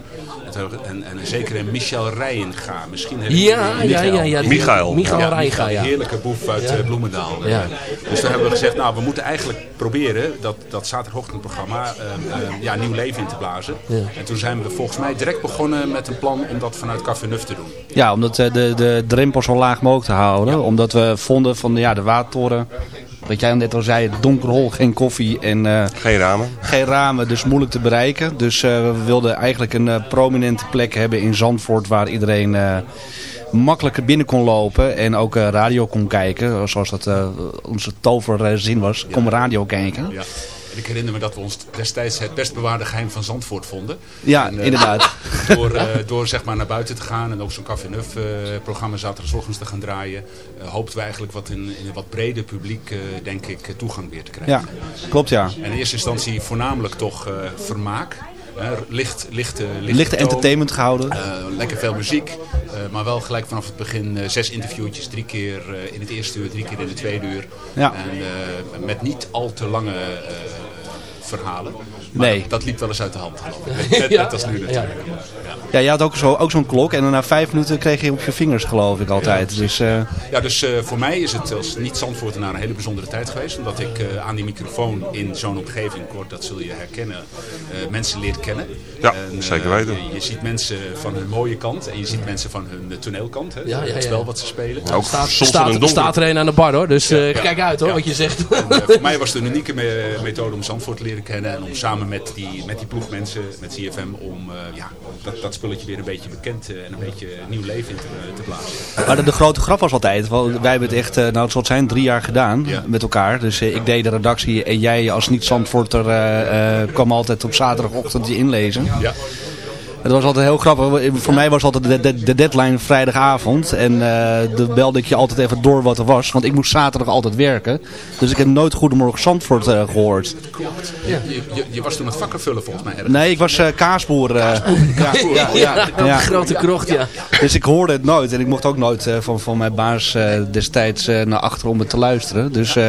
L: En, en, en zeker Michel Rijenga, misschien herinner je
F: Ja, ja, ja, ja, die- Michael. Michael
L: Ja,
F: Rijenga,
L: die
F: ja.
L: heerlijke boef uit
F: Ja.
L: eh, Bloemendaal.
F: Ja.
L: Eh, Dus toen hebben we gezegd, nou we moeten eigenlijk proberen dat, dat zaterdagochtendprogramma ja, nieuw leven in te blazen.
N: Ja.
L: En toen zijn we volgens mij direct begonnen met een plan om dat vanuit Café Nuf te doen.
N: Ja, om dat, eh, de, de drempel zo laag mogelijk te houden. Omdat we vonden van ja, de watertoren, wat jij net al zei, donker hol, geen koffie en... eh,
M: geen ramen.
N: Geen ramen, dus moeilijk te bereiken. Dus eh, we wilden eigenlijk een eh, prominente plek hebben in Zandvoort waar iedereen eh, makkelijker binnen kon lopen en ook eh, radio kon kijken. Zoals dat eh, onze toverzin was. Kom radio kijken.
L: Ja. Ik herinner me dat we ons destijds het best bewaarde geheim van Zandvoort vonden.
N: Ja,
L: En, eh,
N: inderdaad.
L: Door, eh, door zeg maar naar buiten te gaan en ook zo'n Café Neuf eh, programma zaterdagochtends te gaan draaien. hoopten we eigenlijk wat in, in een wat breder publiek, denk ik, toegang weer te krijgen.
N: Ja, klopt ja.
L: En in eerste instantie voornamelijk toch vermaak. Licht, lichte,
N: entertainment gehouden.
L: Eh, lekker veel muziek. eh, maar wel gelijk vanaf het begin eh, zes interviewtjes. Drie keer in het eerste uur, drie keer in het tweede uur.
N: Ja.
L: En met niet al te lange verhalen. Maar
N: Nee.
L: dat, dat liep wel eens uit de hand. Net,
N: Ja.
L: net als nu natuurlijk. Ja.
N: Ja, je had ook zo- ook zo'n klok en dan na vijf minuten kreeg je op je vingers geloof ik altijd. dus, eh,
L: Ja, dus eh, voor mij is het als niet-Zandvoortenaar een hele bijzondere tijd geweest. Omdat ik eh, aan die microfoon in zo'n omgeving, Kort, dat zul je herkennen, eh, mensen leert kennen.
M: Ja,
L: En,
M: zeker weten.
L: Je, je ziet mensen van hun mooie kant en je ziet mensen van hun toneelkant. Hè,
F: Ja, ja,
L: Het
F: ja.
L: spel wat ze spelen.
F: Ook staat, staat, staat er een aan de bar hoor, dus eh,
L: Ja.
F: kijk uit hoor
L: Ja.
F: wat je zegt.
L: En, voor mij was het een unieke me- methode om Zandvoort te leren kennen. En om samen met die, met die ploegmensen, met CFM, om eh, ja, dat, dat spulletje weer een beetje bekend eh, en een beetje nieuw leven in te, te blazen.
N: Maar de, de grote grap was altijd, want wij hebben het echt, eh, nou het zal zijn, drie jaar gedaan met elkaar. Dus eh, ik deed de redactie en jij als niet-Zandvoorter eh, eh, kwam altijd op zaterdagochtend je inlezen.
L: Ja.
N: Het was altijd heel grappig. Voor mij was altijd de, de, de deadline vrijdagavond. En eh dan belde ik je altijd even door wat er was. Want ik moest zaterdag altijd werken. Dus ik heb nooit Goedemorgen Zandvoort eh, gehoord.
L: Je, je, je was toen het vakken vullen volgens mij. ergens.
N: Nee, ik was eh, kaasboer. eh. ja, ja, ja, ja.
F: Grote krocht, ja.
N: Dus ik hoorde het nooit. En ik mocht ook nooit eh, van, van mijn baas eh, destijds eh, naar achteren om het te luisteren. Dus eh,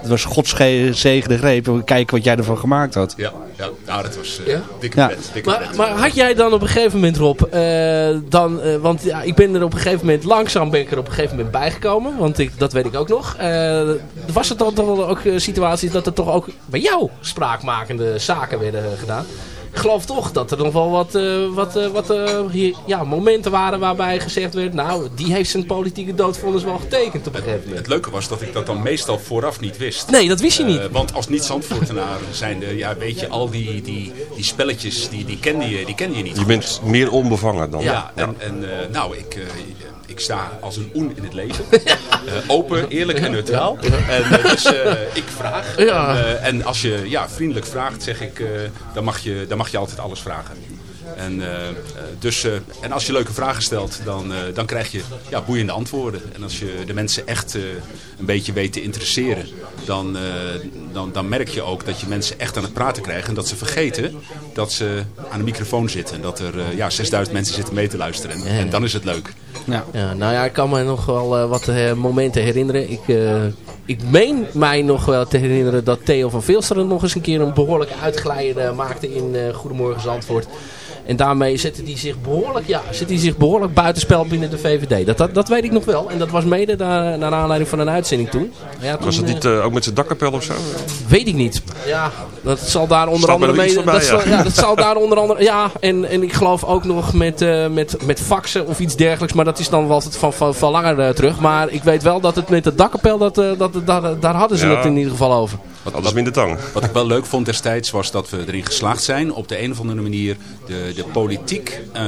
N: het was godzegende greep. Kijken wat jij ervan gemaakt had.
L: Ja, ja. Nou, dat was eh,
F: Ja?
L: dikke
N: Ja.
L: pret. Dikke
F: Maar,
L: pret.
F: maar had jij dan op een gegeven moment, Rob, eh, dan, eh, want ja, ik ben er op een gegeven moment, langzaam ben ik er op een gegeven moment bijgekomen, want ik, dat weet ik ook nog. Eh, was het dan toch wel ook situaties dat er toch ook bij jou spraakmakende zaken werden gedaan? Ik geloof toch dat er nog wel wat, eh, wat, eh, wat eh, hier, ja, momenten waren waarbij gezegd werd, nou, die heeft zijn politieke doodvonnis wel getekend op een gegeven moment.
L: Het leuke was dat ik dat dan meestal vooraf niet wist.
F: Nee, dat wist je niet.
L: want als niet-Zandvoortenaar zijnde, ja, weet je, al die, die, die spelletjes, die, die, kende je, die kende je niet
M: Je bent meer onbevangen dan.
L: Ja, en, en eh, nou, ik, eh, ik sta als een oen in het leven. Eh, open, eerlijk en neutraal. En eh, dus eh, ik vraag. En, en als je ja, vriendelijk vraagt, zeg ik, dan, mag je, dan mag je altijd alles vragen. En, eh, eh, dus, eh, en als je leuke vragen stelt, dan, eh, dan krijg je ja, boeiende antwoorden. En als je de mensen echt eh, een beetje weet te interesseren, dan, eh, dan, dan merk je ook dat je mensen echt aan het praten krijgt. En dat ze vergeten dat ze aan de microfoon zitten. En dat er ja, 6000 mensen zitten mee te luisteren. En,
F: Ja.
L: en dan is het leuk.
N: Ja.
F: Ja, nou ja, ik kan me nog wel wat momenten herinneren. Ik, eh, ik meen mij nog wel te herinneren dat Theo van Vilsteren nog eens een keer een behoorlijke uitglijder maakte in eh Goedemorgen Zandvoort. En daarmee zette hij zich behoorlijk, ja, zette hij zich behoorlijk buitenspel binnen de VVD. Dat, dat, dat weet ik nog wel. En dat was mede naar, naar aanleiding van een uitzending toen. Ja, toen
M: Was het
F: eh,
M: niet eh, ook met zijn dakkapel of zo?
F: Weet ik niet. Ja, dat zal daar onder
M: Staat
F: andere
M: er
F: mee. dat, zal,
M: ja.
F: ja, dat zal daar onder andere. Ja, en, en ik geloof ook nog met, eh, met, met faxen of iets dergelijks. Maar dat is dan wel altijd van, van, van langer eh, terug. Maar ik weet wel dat het met de dakkapel, dat, eh, dat, daar, daar hadden ze
M: Ja.
F: het in ieder geval over.
L: Wat,
M: Alles minder tang.
L: Wat ik wel leuk vond destijds was dat we erin geslaagd zijn op de een of andere manier de, de politiek eh,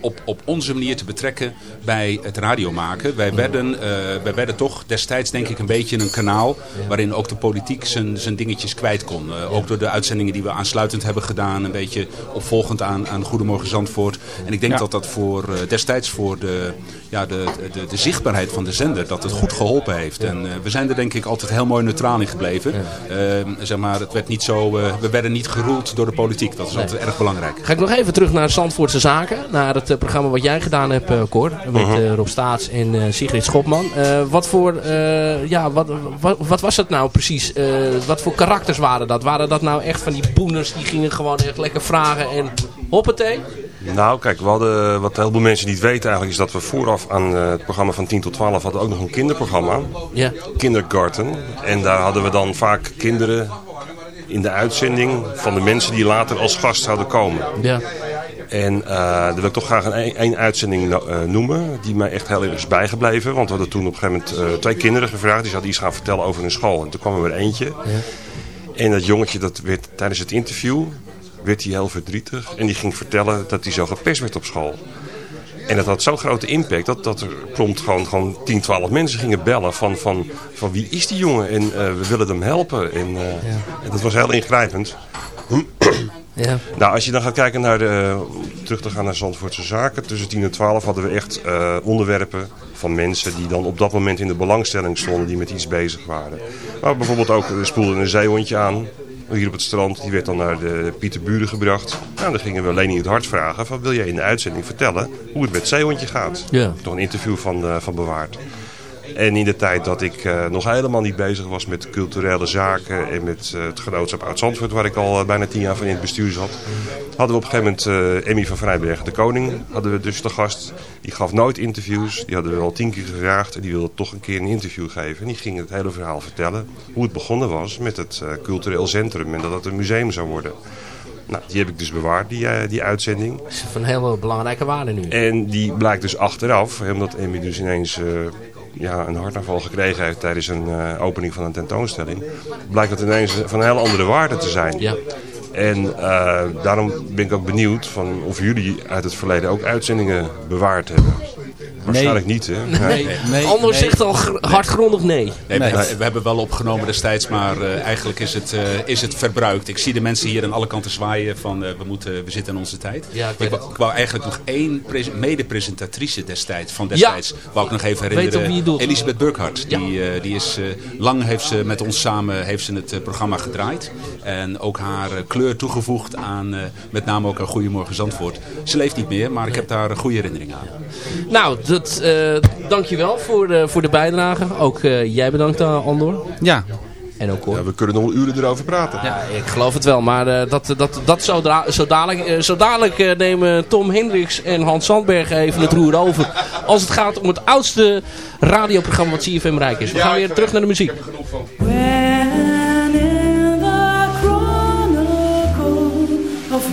L: op, op onze manier te betrekken bij het radiomaken. Wij werden, eh, wij werden toch destijds denk ik een beetje een kanaal waarin ook de politiek zijn, zijn dingetjes kwijt kon. Eh, ook door de uitzendingen die we aansluitend hebben gedaan, een beetje opvolgend aan, aan Goedemorgen Zandvoort. En ik denk
G: Ja.
L: dat dat voor, eh, destijds voor de, ja, de, de, de zichtbaarheid van de zender, dat het goed geholpen heeft. En eh, we zijn er denk ik altijd heel mooi neutraal in gebleven. Eh, zeg maar, het werd niet zo, eh, we werden niet geroeld door de politiek. Dat is
F: Nee.
L: altijd erg belangrijk.
F: Ga ik nog even terug naar Zandvoortse Zaken. Naar het programma wat jij gedaan hebt, Cor. Met
M: Mhm.
F: Rob Staats en Sigrid Schopman. Wat voor, ja, wat, wat, wat was het nou precies? Wat voor karakters waren dat? Waren dat nou echt van die boeners die gingen gewoon echt lekker vragen en hoppatee?
M: Nou, kijk, we hadden, wat heel veel mensen niet weten eigenlijk, is dat we vooraf aan eh, het programma van 10 tot 12 hadden ook nog een kinderprogramma.
F: Ja.
M: Kindergarten. En daar hadden we dan vaak kinderen in de uitzending van de mensen die later als gast zouden komen.
F: Ja.
M: En eh daar wil ik toch graag een, een uitzending no- eh, noemen, die mij echt heel erg is bijgebleven. Want we hadden toen op een gegeven moment twee kinderen gevraagd, die zouden iets gaan vertellen over hun school. En toen kwam er weer eentje. En dat jongetje, dat werd tijdens het interview, werd hij heel verdrietig. En die ging vertellen dat hij zo gepest werd op school. En dat had zo'n grote impact dat, dat er prompt gewoon, gewoon 10, 12 mensen gingen bellen van, van, van wie is die jongen en eh, we willen hem helpen. En, eh, en dat was heel ingrijpend.
F: Ja.
M: Nou, als je dan gaat kijken naar de, terug te gaan naar Zandvoortse Zaken, tussen 10 en 12 hadden we echt eh, onderwerpen van mensen die dan op dat moment in de belangstelling stonden, die met iets bezig waren. Maar bijvoorbeeld ook, er spoelde een zeehondje aan, hier op het strand, die werd dan naar de Pieterburen gebracht. Nou, dan gingen we Leni het Hart vragen, van wil jij in de uitzending vertellen hoe het met het zeehondje gaat?
F: Ja.
M: Nog een interview van, eh, van bewaard. En in de tijd dat ik eh, nog helemaal niet bezig was met culturele zaken en met eh, het genootschap Oud-Zandvoort, waar ik al eh, bijna tien jaar van in het bestuur zat, hadden we op een gegeven moment Emmy van Vrijbergen, de koning, hadden we dus te gast. Die gaf nooit interviews, die hadden we al tien keer gevraagd en die wilde toch een keer een interview geven. En die ging het hele verhaal vertellen, hoe het begonnen was met het cultureel centrum en dat het een museum zou worden. Nou, die heb ik dus bewaard, die, die uitzending.
F: Dat is van hele belangrijke waarde nu.
M: En die blijkt dus achteraf, omdat Emmy dus ineens ja, een hartaanval gekregen heeft tijdens een eh, opening van een tentoonstelling, blijkt dat ineens van een hele andere waarde te zijn.
F: Ja.
M: En eh, daarom ben ik ook benieuwd van of jullie uit het verleden ook uitzendingen bewaard hebben. Waarschijnlijk niet, hè?
F: Nee, Anders zegt al gr- hardgrondig nee.
L: Nee, we, hebben- we hebben wel opgenomen destijds, maar eh, eigenlijk is het, eh, is het verbruikt. Ik zie de mensen hier aan alle kanten zwaaien van eh, we, moeten, we zitten in onze tijd.
F: Ja, ik
L: wou,
F: het.
L: ik wou eigenlijk nog één pres- mede-presentatrice destijds, van destijds. Wou ik nog even
F: Weet
L: herinneren.
F: op wie je doelt.
L: Elisabeth Burkhardt. Die, eh, die is, eh, lang heeft ze met ons samen heeft ze het programma gedraaid. En ook haar kleur toegevoegd aan eh, met name ook aan Goedemorgen Zandvoort. Ze leeft niet meer, maar ik heb daar een goede herinnering aan.
F: Nou, dat, eh dankjewel voor, de voor de bijdrage. Ook eh, jij bedankt, uh, Andor.
N: Ja.
F: En ook hoor.
M: we kunnen nog uren erover praten.
F: Ja, ik geloof het wel. Maar eh, dat, dat, dat zo, zo dadelijk, eh, zo dadelijk eh, nemen Tom Hendricks en Hans Sandberg even het roer over. Als het gaat om het oudste radioprogramma wat CFM Rijk is. We gaan weer terug naar de muziek.
O: When in the chronicle of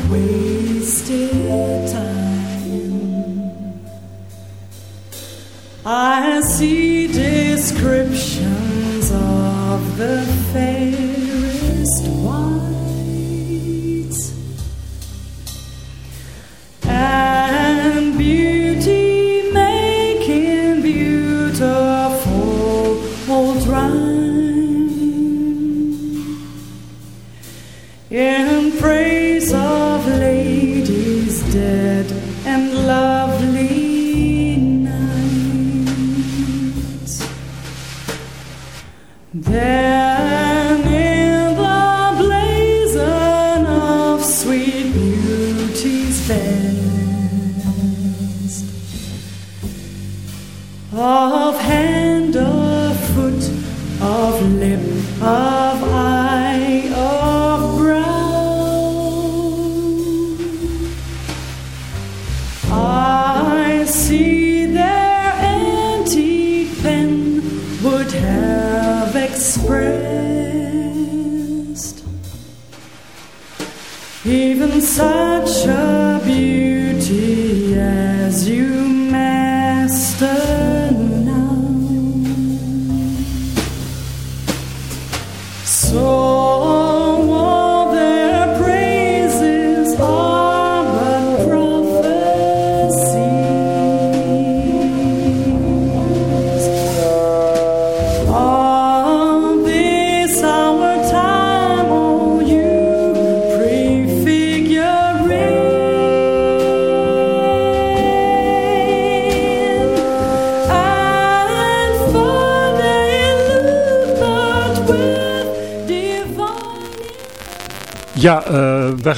O: I see descriptions of the fairest whites and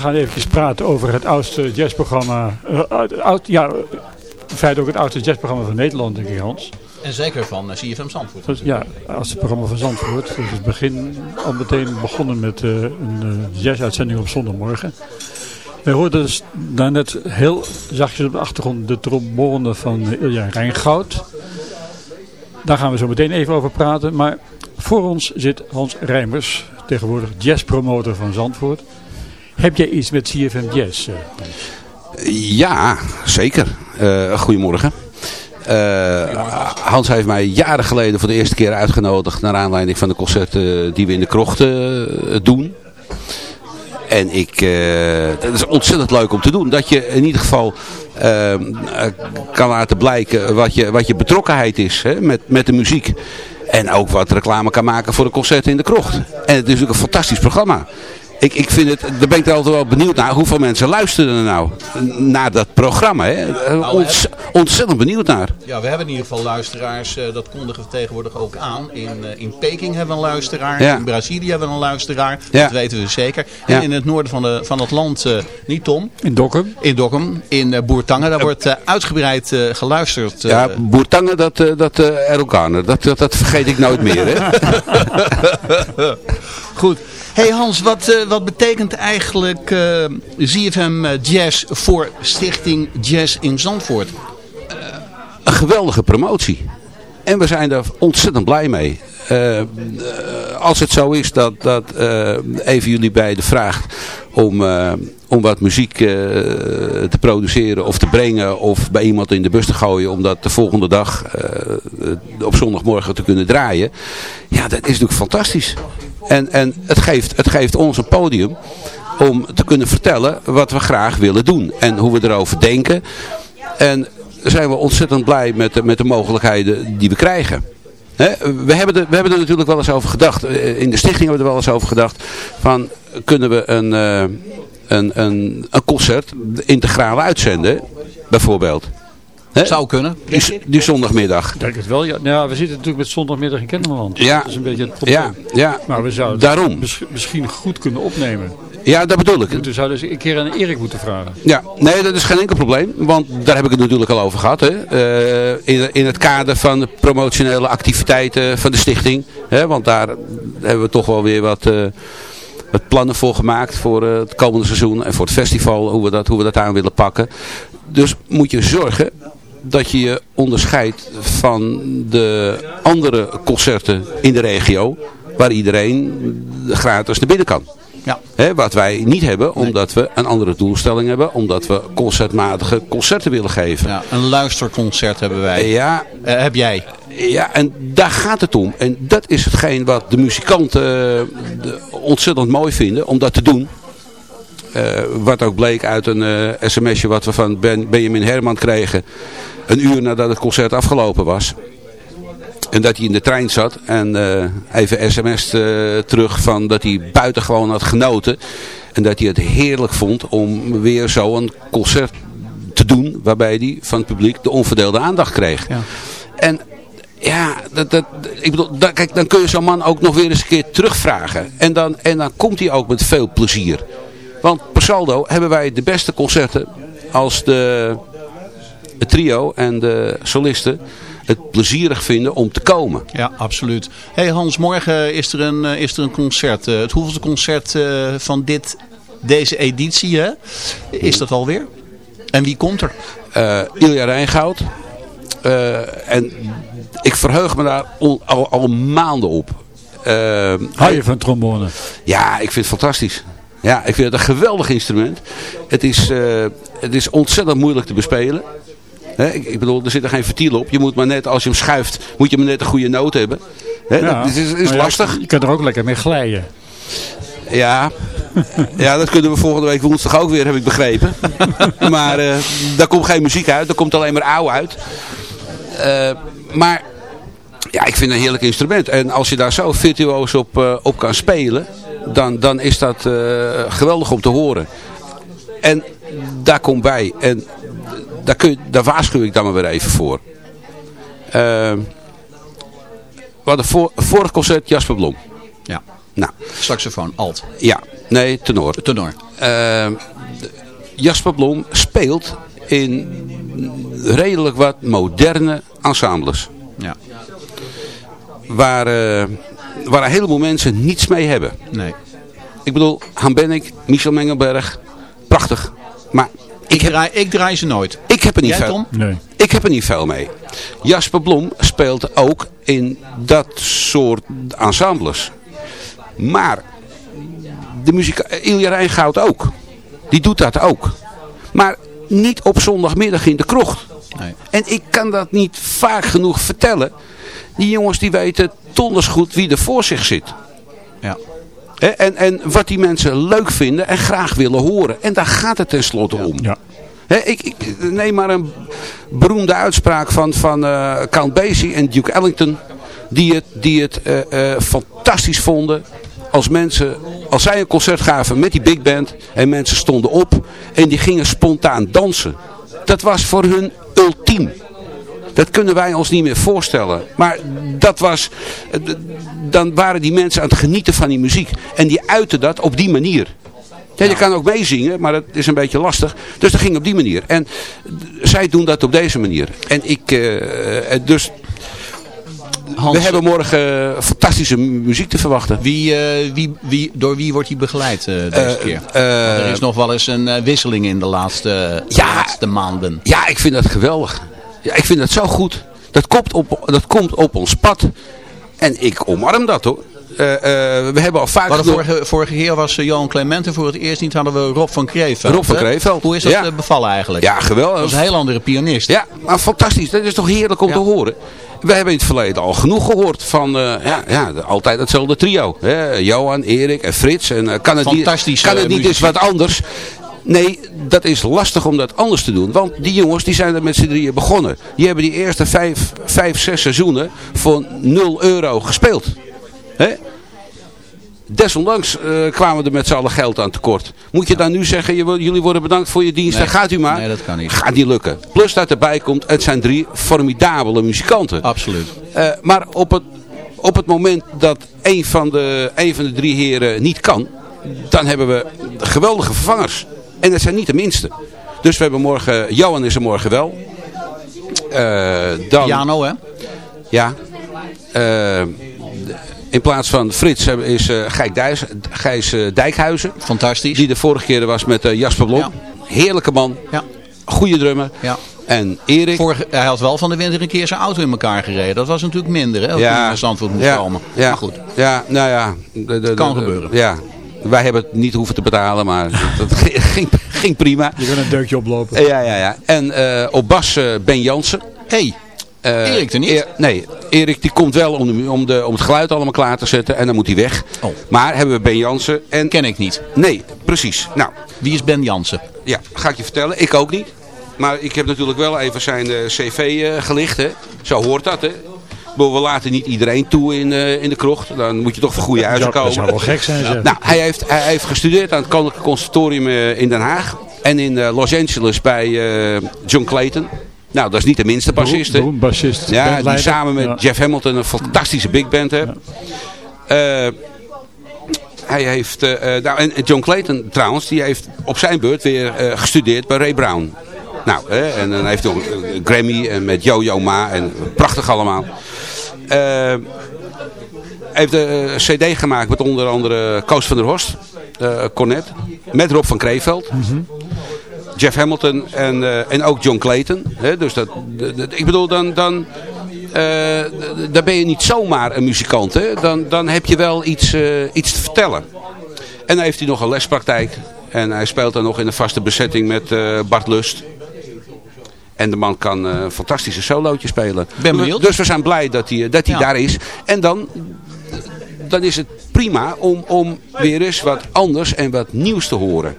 G: gaan even praten over het oudste jazzprogramma. eh, oud, ja, in feite ook het oudste jazzprogramma van Nederland, denk ik Hans.
C: En zeker van eh, CFM Zandvoort.
G: Dus ja, als het programma van Zandvoort. Dus het begin al meteen begonnen met eh, een uh, jazz-uitzending op zondagmorgen. Wij hoorden dus daarnet heel zachtjes op de achtergrond de trombone van Ilja Rijngoud. Daar gaan we zo meteen even over praten. Maar voor ons zit Hans Rijmers, tegenwoordig jazzpromotor van Zandvoort. Heb jij iets met CFM Jazz? eh,
P: Ja, zeker. Eh, goedemorgen. Eh, Hans heeft mij jaren geleden voor de eerste keer uitgenodigd naar aanleiding van de concerten die we in de krochten doen. En ik, het is ontzettend leuk om te doen. Dat je in ieder geval kan laten blijken wat je, wat je betrokkenheid is hè, met, met de muziek. En ook wat reclame kan maken voor de concerten in de krocht. En het is natuurlijk een fantastisch programma. Ik, ik vind het, daar ben ik altijd wel benieuwd naar. Hoeveel mensen luisteren er nou naar dat programma? Hè? Ont- ontzettend benieuwd naar.
C: Ja, we hebben in ieder geval luisteraars, eh, dat kondigen we tegenwoordig ook aan. In, eh, in Peking hebben we een luisteraar,
P: Ja.
C: in Brazilië hebben we een luisteraar,
P: Ja.
C: dat weten we zeker. En
P: Ja.
C: in het noorden van, de, van het land, eh, niet Tom?
G: In Dokkum.
C: In Dokkum, in eh, Boertangen, daar wordt eh, uitgebreid eh, geluisterd. eh.
P: Ja, Boertangen, dat, eh, dat Erelkaner, dat, dat, dat vergeet ik nooit meer. Hè?
C: Goed. Hey Hans, wat, eh, wat betekent eigenlijk eh ZFM Jazz voor Stichting Jazz in Zandvoort?
P: Een geweldige promotie. En we zijn daar ontzettend blij mee. Eh, eh, als het zo is dat, dat eh, even jullie beiden vraagt om, eh, om wat muziek eh, te produceren of te brengen of bij iemand in de bus te gooien om dat de volgende dag eh, op zondagmorgen te kunnen draaien. Ja, dat is natuurlijk fantastisch. En, en het, geeft, het geeft ons een podium om te kunnen vertellen wat we graag willen doen en hoe we erover denken. En zijn we ontzettend blij met de, met de mogelijkheden die we krijgen. Hè, we, hebben er, we hebben er natuurlijk wel eens over gedacht. Eh, In de stichting hebben we er wel eens over gedacht. Van, kunnen we een, eh, een, een, een concert integraal uitzenden? Bijvoorbeeld. Hè?
C: Zou kunnen.
P: Die, die zondagmiddag.
G: Ik denk het wel, ja. Nou, ja, we zitten natuurlijk met zondagmiddag in Kennemerland.
P: Ja.
G: Dat is een beetje het probleem.
P: Ja, ja.
G: Maar we zouden
P: Daarom.
G: misschien goed kunnen opnemen.
P: Ja, dat bedoel ik.
G: We zouden eens een keer aan Erik moeten vragen.
P: Ja, nee, dat is geen enkel probleem. Want daar heb ik het natuurlijk al over gehad. Hè. Eh, in, in het kader van de promotionele activiteiten van de stichting. Hè, want daar hebben we toch wel weer wat, wat plannen voor gemaakt. Voor eh, het komende seizoen en voor het festival. Hoe we, dat, hoe we dat aan willen pakken. Dus moet je zorgen dat je je onderscheidt van de andere concerten in de regio. Waar iedereen gratis naar binnen kan.
C: Ja.
P: Hè, wat wij niet hebben, omdat we een andere doelstelling hebben. Omdat we concertmatige concerten willen geven.
C: Ja, een luisterconcert hebben wij.
P: Ja.
C: Eh, heb jij?
P: Ja, en daar gaat het om. En dat is hetgeen wat de muzikanten eh, de- ontzettend mooi vinden om dat te doen. Eh, wat ook bleek uit een sms'je wat we van ben, Benjamin Herman kregen. Een uur nadat het concert afgelopen was. En dat hij in de trein zat en eh, even sms eh, terug van dat hij buitengewoon had genoten. En dat hij het heerlijk vond om weer zo'n concert te doen waarbij hij van het publiek de onverdeelde aandacht kreeg. En ja, dat, dat, ik bedoel, kijk, dan kun je zo'n man ook nog weer eens een keer terugvragen. En dan, en dan komt hij ook met veel plezier. Want per saldo hebben wij de beste concerten als de, het trio en de solisten het plezierig vinden om te komen.
C: Ja, absoluut. Hey Hans, morgen is er een, eh, is er een concert. Eh, het hoeveelste concert eh, van dit, deze editie, hè? Is dat alweer? En wie komt er?
P: Eh Ilja Rijngoud. Eh, en ik verheug me daar al, al, al maanden op. Eh,
G: Hou je van trombone?
P: Ja, ik vind het fantastisch. Ja, ik vind het een geweldig instrument. Het is, eh, het is ontzettend moeilijk te bespelen. Ik, ik bedoel, er zit er geen ventiel op. Je moet maar net, als je hem schuift, moet je maar net een goede noot hebben. Hè, dat is, is,
G: Nou ja,
P: lastig.
G: Je kan er ook lekker mee glijden.
P: Ja. ja, dat kunnen we volgende week woensdag ook weer, heb ik begrepen. maar eh, daar komt geen muziek uit, daar komt alleen maar ouw uit. Eh, maar ja, ik vind het een heerlijk instrument. En als je daar zo virtuoos op, eh, op kan spelen, dan, dan is dat geweldig om te horen. En daar komt bij. En daar, kun daar waarschuw ik dan maar weer even voor. We hadden voor, vorig concert Jasper Blom.
C: Ja.
P: Nou.
C: Saxofoon, alt.
P: Ja. Nee, tenor.
C: Tenor.
P: Eh, Jasper Blom speelt in redelijk wat moderne ensembles.
C: Ja.
P: Waar, eh, waar een heleboel mensen niets mee hebben.
C: Nee.
P: Ik bedoel, Han Bennik, Michel Mengelberg, prachtig. Maar
C: Ik, draai, ik draai ze nooit.
P: ik heb er niet
C: Jij,
P: veel.
C: Tom?
G: Nee.
P: Ik heb er niet veel mee. Jasper Blom speelt ook in dat soort ensembles. Maar de muziek, Ilja Rijngoud ook. Die doet dat ook. Maar niet op zondagmiddag in de krocht.
C: Nee.
P: En ik kan dat niet vaak genoeg vertellen. Die jongens die weten donders goed wie er voor zich zit.
C: Ja.
P: En, en wat die mensen leuk vinden en graag willen horen. En daar gaat het tenslotte om.
G: Ja.
P: Ik, ik neem maar een beroemde uitspraak van, van eh, Count Basie en Duke Ellington. Die het, die het eh, eh, fantastisch vonden als mensen, als zij een concert gaven met die big band. En mensen stonden op en die gingen spontaan dansen. Dat was voor hun ultiem. Dat kunnen wij ons niet meer voorstellen. Maar dat was, eh, dan waren die mensen aan het genieten van die muziek. En die uiten dat op die manier. Ja, je kan ook meezingen, maar dat is een beetje lastig. Dus dat ging op die manier. En zij doen dat op deze manier. En ik, eh, eh, dus
C: Hans,
P: we hebben morgen fantastische mu- muziek te verwachten.
C: Wie, wie, wie, door wie wordt hij begeleid deze keer? er is nog wel eens een wisseling in de laatste, laatste maanden.
P: Ja, ik vind dat geweldig. Ja, ik vind dat zo goed. Dat komt op, dat komt op ons pad. En ik omarm dat hoor. Eh, eh, we hebben al vaak...
C: Vorige, vorige keer was eh, Johan Clemente voor het eerst niet, hadden we Rob van Kreeveld.
P: Rob van? Kreeveld.
C: Hoe is dat
P: Ja.
C: bevallen eigenlijk?
P: Ja, geweldig.
C: Dat is een heel andere pianist.
P: Ja, maar fantastisch. Dat is toch heerlijk om te horen. We hebben in het verleden al genoeg gehoord van ja, ja, altijd hetzelfde trio. Hè? Johan, Erik en Frits. En, kan het niet, kan het niet eens wat anders? Nee, dat is lastig om dat anders te doen. Want die jongens die zijn er met z'n drieën begonnen. Die hebben die eerste vijf, vijf zes seizoenen voor 0 euro gespeeld. Desondanks eh, kwamen we er met z'n allen geld aan tekort. Moet je dan nu zeggen, je, jullie worden bedankt voor je dienst,
C: Nee.
P: dan gaat u maar.
C: Nee, dat kan niet.
P: Gaat niet lukken. Plus dat erbij komt, het zijn drie formidabele muzikanten.
C: Absoluut.
P: Eh, maar op het, op het moment dat een van, de, een van de drie heren niet kan, dan hebben we geweldige vervangers. En dat zijn niet de minste. Dus we hebben morgen, Johan is er morgen wel. Eh, dan,
C: Piano, hè?
P: ja. Eh, in plaats van Frits is eh Gijs, Dijs, Gijs Dijkhuizen.
C: Fantastisch.
P: Die de vorige keer was met Jasper Blom. Heerlijke man.
C: Ja.
P: Goede drummer.
C: Ja.
P: En Erik.
C: Vorige, hij had wel van de winter een keer zijn auto in elkaar gereden. Dat was natuurlijk minder, hè? Als hij naar Zandvoort moest
P: ja,
C: komen.
P: Ja,
C: Maar goed.
P: Ja, nou ja. de- de-
C: Kan
P: de-
C: gebeuren.
P: Ja. Wij hebben het niet hoeven te betalen, maar dat ging, ging prima.
G: Je kan een deukje oplopen.
P: Ja, ja, ja. En eh, op bas eh, Ben Jansen.
C: Hey,
P: Eh,
C: Erik er niet?
P: Nee, Erik die komt wel om, de, om, de, om het geluid allemaal klaar te zetten en dan moet hij weg.
C: Oh.
P: Maar hebben we Ben Jansen en...
C: ken ik niet.
P: Nee, precies. Nou,
C: Wie is Ben Jansen?
P: ja, ga ik je vertellen. Ik ook niet. Maar ik heb natuurlijk wel even zijn cv eh, gelicht. Hè. Zo hoort dat, hè. We laten niet iedereen toe in, eh, in de krocht. Dan moet je toch voor goede huizen
G: Ja, dat
P: komen.
G: zou wel gek zijn, zeg.
P: Nou, hij heeft, hij heeft gestudeerd aan het Koninklijk Conservatorium eh, in Den Haag. En in eh, Los Angeles bij John Clayton. Nou, dat is niet de minste bassist.
G: Beroemd bassist.
P: Ja, die samen met
G: Ja.
P: Jeff Hamilton een fantastische big band heeft. Eh, hij heeft, nou, en John Clayton trouwens, die heeft op zijn beurt weer gestudeerd bij Ray Brown. Nou, hè, en dan heeft hij een Grammy en met Yo-Yo Ma en prachtig allemaal. Eh, hij heeft een cd gemaakt met onder andere Koos van der Horst, eh Cornet, met Rob van Kreeveld. Jeff Hamilton en, eh, en ook John Clayton. Hè? Dus dat, ik bedoel, dan, dan, eh, dan ben je niet zomaar een muzikant. Hè? Dan, dan heb je wel iets, eh, iets te vertellen. En dan heeft hij nog een lespraktijk. En hij speelt dan nog in een vaste bezetting met eh, Bart Lust. En de man kan eh, een fantastische solootje spelen.
C: Ben benieuwd.
P: Dus we zijn blij dat hij, dat hij
C: Ja.
P: daar is. En dan, dan is het prima om, om weer eens wat anders en wat nieuws te horen.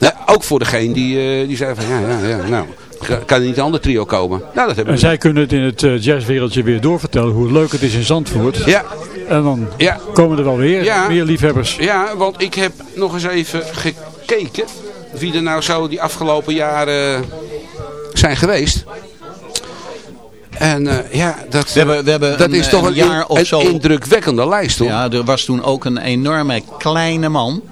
P: Nou, ook voor degene die, eh, die zei van ja, ja, ja, nou, kan kan er niet een ander trio komen? Nou, dat hebben
G: En
P: we.
G: zij kunnen het in het eh, jazzwereldje weer doorvertellen hoe leuk het is in Zandvoort.
P: Ja.
G: En dan
P: Ja.
G: komen er wel weer
P: Ja.
G: meer liefhebbers.
P: Ja, want ik heb nog eens even gekeken wie er nou zo die afgelopen jaren zijn geweest. En eh, ja, dat,
C: We hebben, we hebben
P: dat
C: een,
P: is toch
C: een jaar
P: in-
C: of
P: een
C: zo...
P: indrukwekkende lijst hoor.
C: Ja, er was toen ook een enorme kleine man.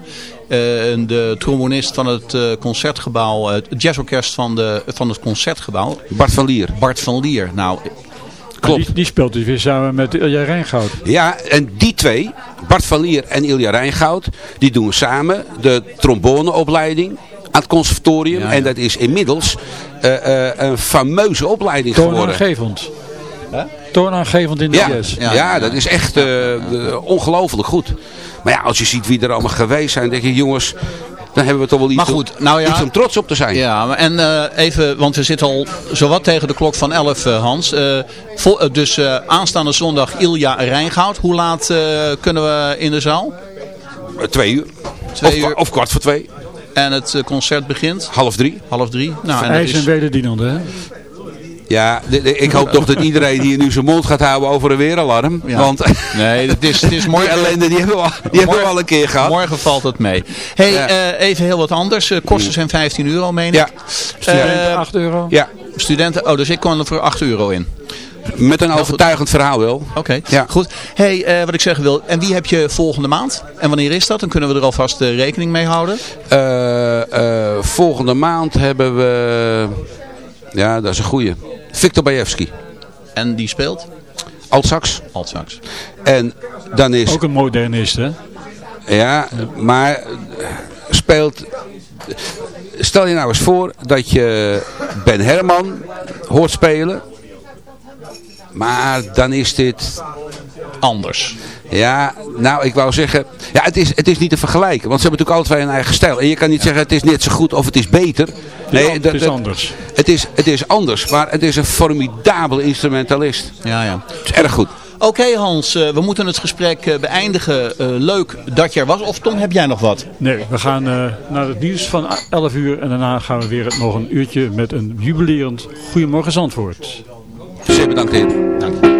C: Eh, de trombonist van het eh, concertgebouw, het jazzorkest van, de, van het concertgebouw.
P: Bart van Lier.
C: Bart van Lier. Nou,
G: Die, die speelt dus weer samen met Ilja Rijngoud.
P: Ja, en die twee, Bart van Lier en Ilja Rijngoud, die doen samen de tromboneopleiding aan het conservatorium. En dat is inmiddels eh, eh, een fameuze opleiding geworden.
G: Toonaangevend. Toonaangevend in de
P: Ja,
G: jazz.
P: ja, dat is echt eh, ongelooflijk goed. Maar ja, als je ziet wie er allemaal geweest zijn, denk ik, jongens, dan hebben we toch wel iets,
C: Maar goed,
P: om,
C: nou ja.
P: iets om trots op te zijn.
C: Ja, en eh, even, want we zitten al zowat tegen de klok van 11, eh, Hans. Vol- dus eh, aanstaande zondag Ilja Rijngoud. Hoe laat eh, kunnen we in de zaal?
P: Twee uur.
C: Twee
P: of,
C: uur.
P: of kwart voor twee.
C: En het eh, concert begint?
P: Half drie.
C: Half drie. Nou, en dat
G: IJs en
C: is,
G: wederdienende, hè?
P: Ja, de- de- ik hoop toch dat iedereen hier nu zijn mond gaat houden over een weeralarm.
C: Ja.
P: Want
C: nee, het is, het is
P: die
C: morgen.
P: ellende die hebben we al, die hebben we al een keer gehad.
C: Morgen valt het mee. hey,
P: Ja.
C: eh, even heel wat anders. Eh, kosten zijn 15 euro, meen ik.
P: Ja.
G: Studenten
C: Eh,
G: 8 euro.
P: Ja,
C: studenten, oh, dus ik kon er voor 8 euro in.
P: Met een overtuigend verhaal wel.
C: Oké,
P: Ja.
C: goed. hey, eh, wat ik zeggen wil. En wie heb je volgende maand? En wanneer is dat? Dan kunnen we er alvast eh, rekening mee houden.
P: Eh, eh, volgende maand hebben we... Ja, dat is een goeie. Victor Bajewski.
C: En die speelt?
P: Altsax.
C: Altsax.
P: En dan is...
G: Ook een modernist, hè?
P: Ja, maar speelt... Stel je nou eens voor dat je Ben Herman hoort spelen. Maar dan is dit...
C: Anders.
P: Ja, nou ik wou zeggen... Ja, het is, het is niet te vergelijken. Want ze hebben natuurlijk alle twee een eigen stijl. En je kan niet zeggen het is net zo goed of het is beter.
G: Nee, het
P: dat-
G: is anders.
P: Het is, het is anders. Maar het is een formidabele instrumentalist.
C: Ja, ja.
P: Het is erg goed.
C: Oké Hans, eh, we moeten het gesprek eh, beëindigen. Eh, leuk dat je er was. Of Tom, heb jij nog wat?
G: Nee, we gaan eh, naar het nieuws van 11 uur. En daarna gaan we weer nog een uurtje met een jubilerend Goedemorgen Zandvoort.
P: Zeer bedankt, heer.
C: Dank je.